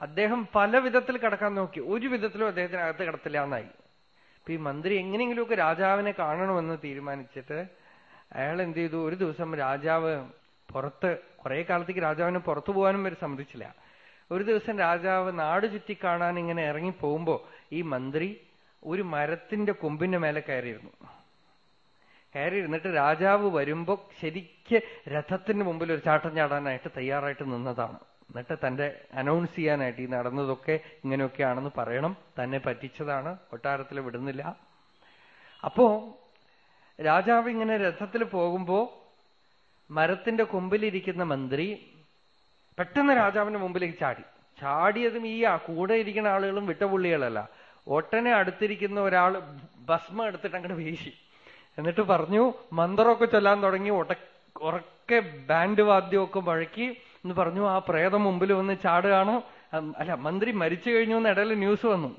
അദ്ദേഹം പല വിധത്തിൽ കടക്കാൻ നോക്കി. ഒരു വിധത്തിലും അദ്ദേഹത്തിന് അകത്ത് കിടത്തില്ല എന്നായി. അപ്പൊ ഈ മന്ത്രി എങ്ങനെയെങ്കിലുമൊക്കെ രാജാവിനെ കാണണമെന്ന് തീരുമാനിച്ചിട്ട് അയാൾ എന്ത് ചെയ്തു? ഒരു ദിവസം രാജാവ് പുറത്ത് കുറെ കാലത്തേക്ക് രാജാവിനെ പുറത്തു പോകാനും വരെ സമ്മതിച്ചില്ല. ഒരു ദിവസം രാജാവ് നാട് ചുറ്റി കാണാൻ ഇങ്ങനെ ഇറങ്ങി പോകുമ്പോ ഈ മന്ത്രി ഒരു മരത്തിന്റെ കൊമ്പിന്റെ മേലെ കയറിയിരുന്നു. കയറി ഇരുന്നിട്ട് രാജാവ് വരുമ്പോ ശരിക്ക് രഥത്തിന് മുമ്പിൽ ഒരു ചാട്ടം ചാടാനായിട്ട് തയ്യാറായിട്ട് നിന്നതാണ്. എന്നിട്ട് തന്റെ അനൗൺസ് ചെയ്യാനായിട്ട് ഈ നടന്നതൊക്കെ ഇങ്ങനെയൊക്കെയാണെന്ന് പറയണം. തന്നെ പറ്റിച്ചതാണ്. കൊട്ടാരത്തിൽ വിടുന്നില്ല. അപ്പോ രാജാവ് ഇങ്ങനെ രഥത്തിൽ പോകുമ്പോ മരത്തിന്റെ കൊമ്പിലിരിക്കുന്ന മന്ത്രി പെട്ടെന്ന് രാജാവിന്റെ മുമ്പിലേക്ക് ചാടി. ചാടിയതും ഈ കൂടെ ഇരിക്കുന്ന ആളുകളും വിട്ടപുള്ളികളല്ല ഒട്ടനെ അടുത്തിരിക്കുന്ന ഒരാൾ ഭസ്മം എടുത്തിട്ട് അങ്ങോട്ട് വീശി. എന്നിട്ട് പറഞ്ഞു മന്ത്രമൊക്കെ ചൊല്ലാൻ തുടങ്ങി ഉറക്കെ ബാൻഡ് വാദ്യമൊക്കെ മുഴക്കി എന്ന് പറഞ്ഞു ആ പ്രേതം മുമ്പിൽ വന്ന് ചാടുകയാണ്. അല്ല മന്ത്രി മരിച്ചു കഴിഞ്ഞു എന്ന് ഇടയിൽ ന്യൂസ് വന്നു.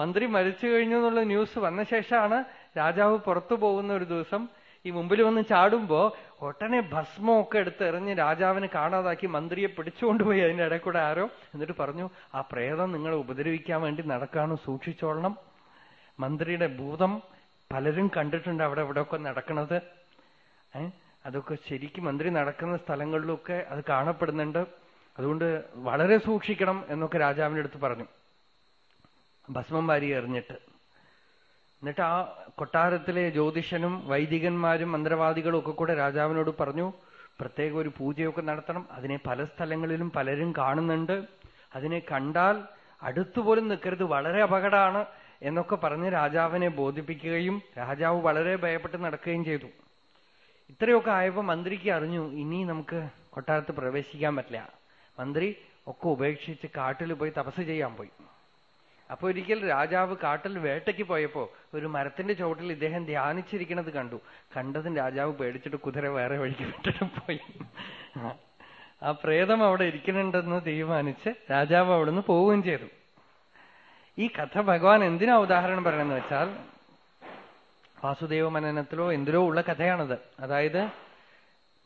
മന്ത്രി മരിച്ചു കഴിഞ്ഞു എന്നുള്ള ന്യൂസ് വന്ന ശേഷമാണ് രാജാവ് പുറത്തു പോകുന്ന ഒരു ദിവസം ഈ മുമ്പിൽ വന്ന് ചാടുമ്പോ ഒട്ടനെ ഭസ്മമൊക്കെ എടുത്ത് എറിഞ്ഞ് രാജാവിനെ കാണാതാക്കി മന്ത്രിയെ പിടിച്ചുകൊണ്ടുപോയി അതിന്റെ ഇടയിൽ കൂടെ ആരോ എന്നിട്ട് പറഞ്ഞു ആ പ്രേതം നിങ്ങളെ ഉപദ്രവിക്കാൻ വേണ്ടി നടക്കാണ് സൂക്ഷിച്ചോളണം. മന്ത്രിയുടെ ഭൂതം പലരും കണ്ടിട്ടുണ്ട് അവിടെ ഒക്കെ നടക്കണത്. ഏ? അതൊക്കെ ശരിക്കും മന്ത്രി നടക്കുന്ന സ്ഥലങ്ങളിലൊക്കെ അത് കാണപ്പെടുന്നുണ്ട്. അതുകൊണ്ട് വളരെ സൂക്ഷിക്കണം എന്നൊക്കെ രാജാവിന്റെ അടുത്ത് പറഞ്ഞു. ഭസ്മം വാരി എറിഞ്ഞിട്ട്. എന്നിട്ട് ആ കൊട്ടാരത്തിലെ ജ്യോതിഷനും വൈദികന്മാരും മന്ത്രവാദികളും ഒക്കെ കൂടെ രാജാവിനോട് പറഞ്ഞു പ്രത്യേക ഒരു പൂജയൊക്കെ നടത്തണം. അതിനെ പല സ്ഥലങ്ങളിലും പലരും കാണുന്നുണ്ട്. അതിനെ കണ്ടാൽ അടുത്തുപോലും നിൽക്കരുത്. വളരെ അപകടമാണ്. എന്നൊക്കെ പറഞ്ഞ് രാജാവിനെ ബോധിപ്പിക്കുകയും രാജാവ് വളരെ ഭയപ്പെട്ട് നടക്കുകയും ചെയ്തു. ഇത്രയൊക്കെ ആയപ്പോ മന്ത്രിക്ക് അറിഞ്ഞു ഇനി നമുക്ക് കൊട്ടാരത്ത് പ്രവേശിക്കാൻ പറ്റില്ല. മന്ത്രി ഒക്കെ ഉപേക്ഷിച്ച് കാട്ടിൽ പോയി തപസ് ചെയ്യാൻ പോയി. അപ്പൊ ഒരിക്കൽ രാജാവ് കാട്ടിൽ വേട്ടയ്ക്ക് പോയപ്പോ ഒരു മരത്തിന്റെ ചുവട്ടിൽ ഇദ്ദേഹം ധ്യാനിച്ചിരിക്കുന്നത് കണ്ടു. കണ്ടതും രാജാവ് പേടിച്ചിട്ട് കുതിര വേറെ വഴിക്ക് വിട്ടിട്ട് പോയി. ആ പ്രേതം അവിടെ ഇരിക്കുന്നുണ്ടെന്ന് തീരുമാനിച്ച് രാജാവ് അവിടുന്ന് പോവുകയും ചെയ്തു. ഈ കഥ ഭഗവാൻ എന്തിനാ ഉദാഹരണം പറയണമെന്ന് വെച്ചാൽ വാസുദേവ മനനത്തിലോ എന്തിലോ ഉള്ള കഥയാണത്. അതായത്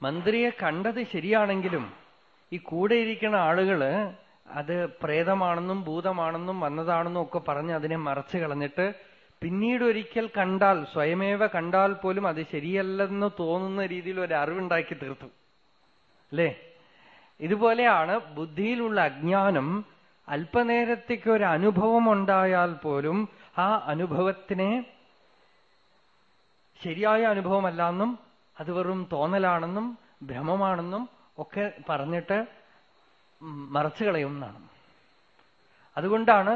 മന്ത്രിയെ കണ്ടത് ശരിയാണെങ്കിലും ഈ കൂടെ ഇരിക്കുന്ന ആളുകൾ അത് പ്രേതമാണെന്നും ഭൂതമാണെന്നും വന്നതാണെന്നും ഒക്കെ പറഞ്ഞ് അതിനെ മറച്ചു കളഞ്ഞിട്ട് പിന്നീട് ഒരിക്കൽ കണ്ടാൽ സ്വയമേവ കണ്ടാൽ പോലും അത് ശരിയല്ലെന്ന് തോന്നുന്ന രീതിയിൽ ഒരു അറിവുണ്ടാക്കി തീർത്തു. അല്ലേ? ഇതുപോലെയാണ് ബുദ്ധിയിലുള്ള അജ്ഞാനം അല്പനേരത്തേക്ക് ഒരു അനുഭവം ഉണ്ടായാൽ പോലും ആ അനുഭവത്തിനെ ശരിയായ അനുഭവമല്ലെന്നും അത് വെറും തോന്നലാണെന്നും ഭ്രമമാണെന്നും ഒക്കെ പറഞ്ഞിട്ട് മറച്ചു കളയുന്നതാണ്. അതുകൊണ്ടാണ്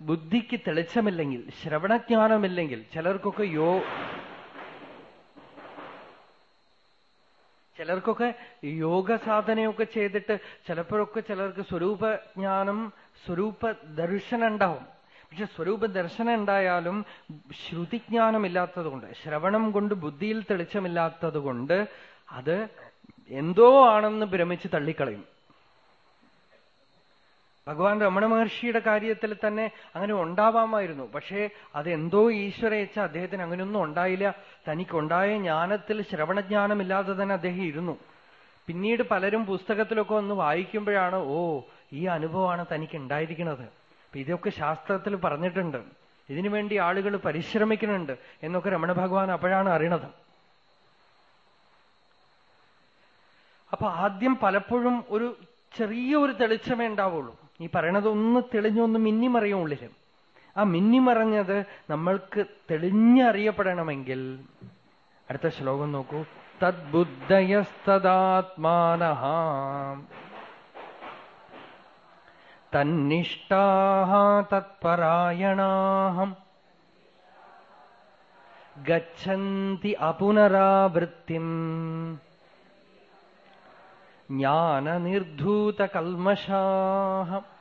ബുദ്ധിക്ക് തെളിച്ചമില്ലെങ്കിൽ ശ്രവണജ്ഞാനമില്ലെങ്കിൽ ചിലർക്കൊക്കെ യോ ചിലർക്കൊക്കെ യോഗ സാധനയൊക്കെ ചെയ്തിട്ട് ചിലപ്പോഴൊക്കെ ചിലർക്ക് സ്വരൂപജ്ഞാനം സ്വരൂപ ദർശനം ഉണ്ടാവും പക്ഷെ സ്വരൂപ ദർശനം ഉണ്ടായാലും ശ്രുതിജ്ഞാനമില്ലാത്തതുകൊണ്ട് ശ്രവണം കൊണ്ട് ബുദ്ധിയിൽ തെളിച്ചമില്ലാത്തതുകൊണ്ട് അത് എന്തോ ആണെന്ന് ഭ്രമിച്ച് തള്ളിക്കളയും. ഭഗവാൻ രമണ മഹർഷിയുടെ കാര്യത്തിൽ തന്നെ അങ്ങനെ ഉണ്ടാവാമായിരുന്നു. പക്ഷേ അതെന്തോ ഈശ്വരയച്ച അദ്ദേഹത്തിന് അങ്ങനെയൊന്നും ഉണ്ടായില്ല. തനിക്കുണ്ടായ ജ്ഞാനത്തിൽ ശ്രവണജ്ഞാനമില്ലാതെ തന്നെ അദ്ദേഹം ഇരുന്നു. പിന്നീട് പലരും പുസ്തകത്തിലൊക്കെ ഒന്ന് വായിക്കുമ്പോഴാണ് ഓ ഈ അനുഭവമാണ് തനിക്ക് ഉണ്ടായിരിക്കുന്നത് ഇതൊക്കെ ശാസ്ത്രത്തിൽ പറഞ്ഞിട്ടുണ്ട്. ഇതിനുവേണ്ടി ആളുകൾ പരിശ്രമിക്കുന്നുണ്ട് എന്നൊക്കെ രമണ ഭഗവാൻ അപ്പോഴാണ് അറിയണത്. അപ്പൊ ആദ്യം പലപ്പോഴും ഒരു ചെറിയ ഒരു തെളിച്ചമേ ഉണ്ടാവുള്ളൂ. ഈ പറയണത് ഒന്ന് തെളിഞ്ഞൊന്ന് മിന്നിമറിയും ഉള്ളിൽ. ആ മിന്നിമറഞ്ഞത് നമ്മൾക്ക് തെളിഞ്ഞറിയപ്പെടണമെങ്കിൽ അടുത്ത ശ്ലോകം നോക്കൂ. തദ്ബുദ്ധയസ്തദാത്മാന तन्निष्ठाः तत्परायणाः। गच्छन्ति अपुनरावृत्तिम्। ज्ञाननिर्धूतकल्मषाः।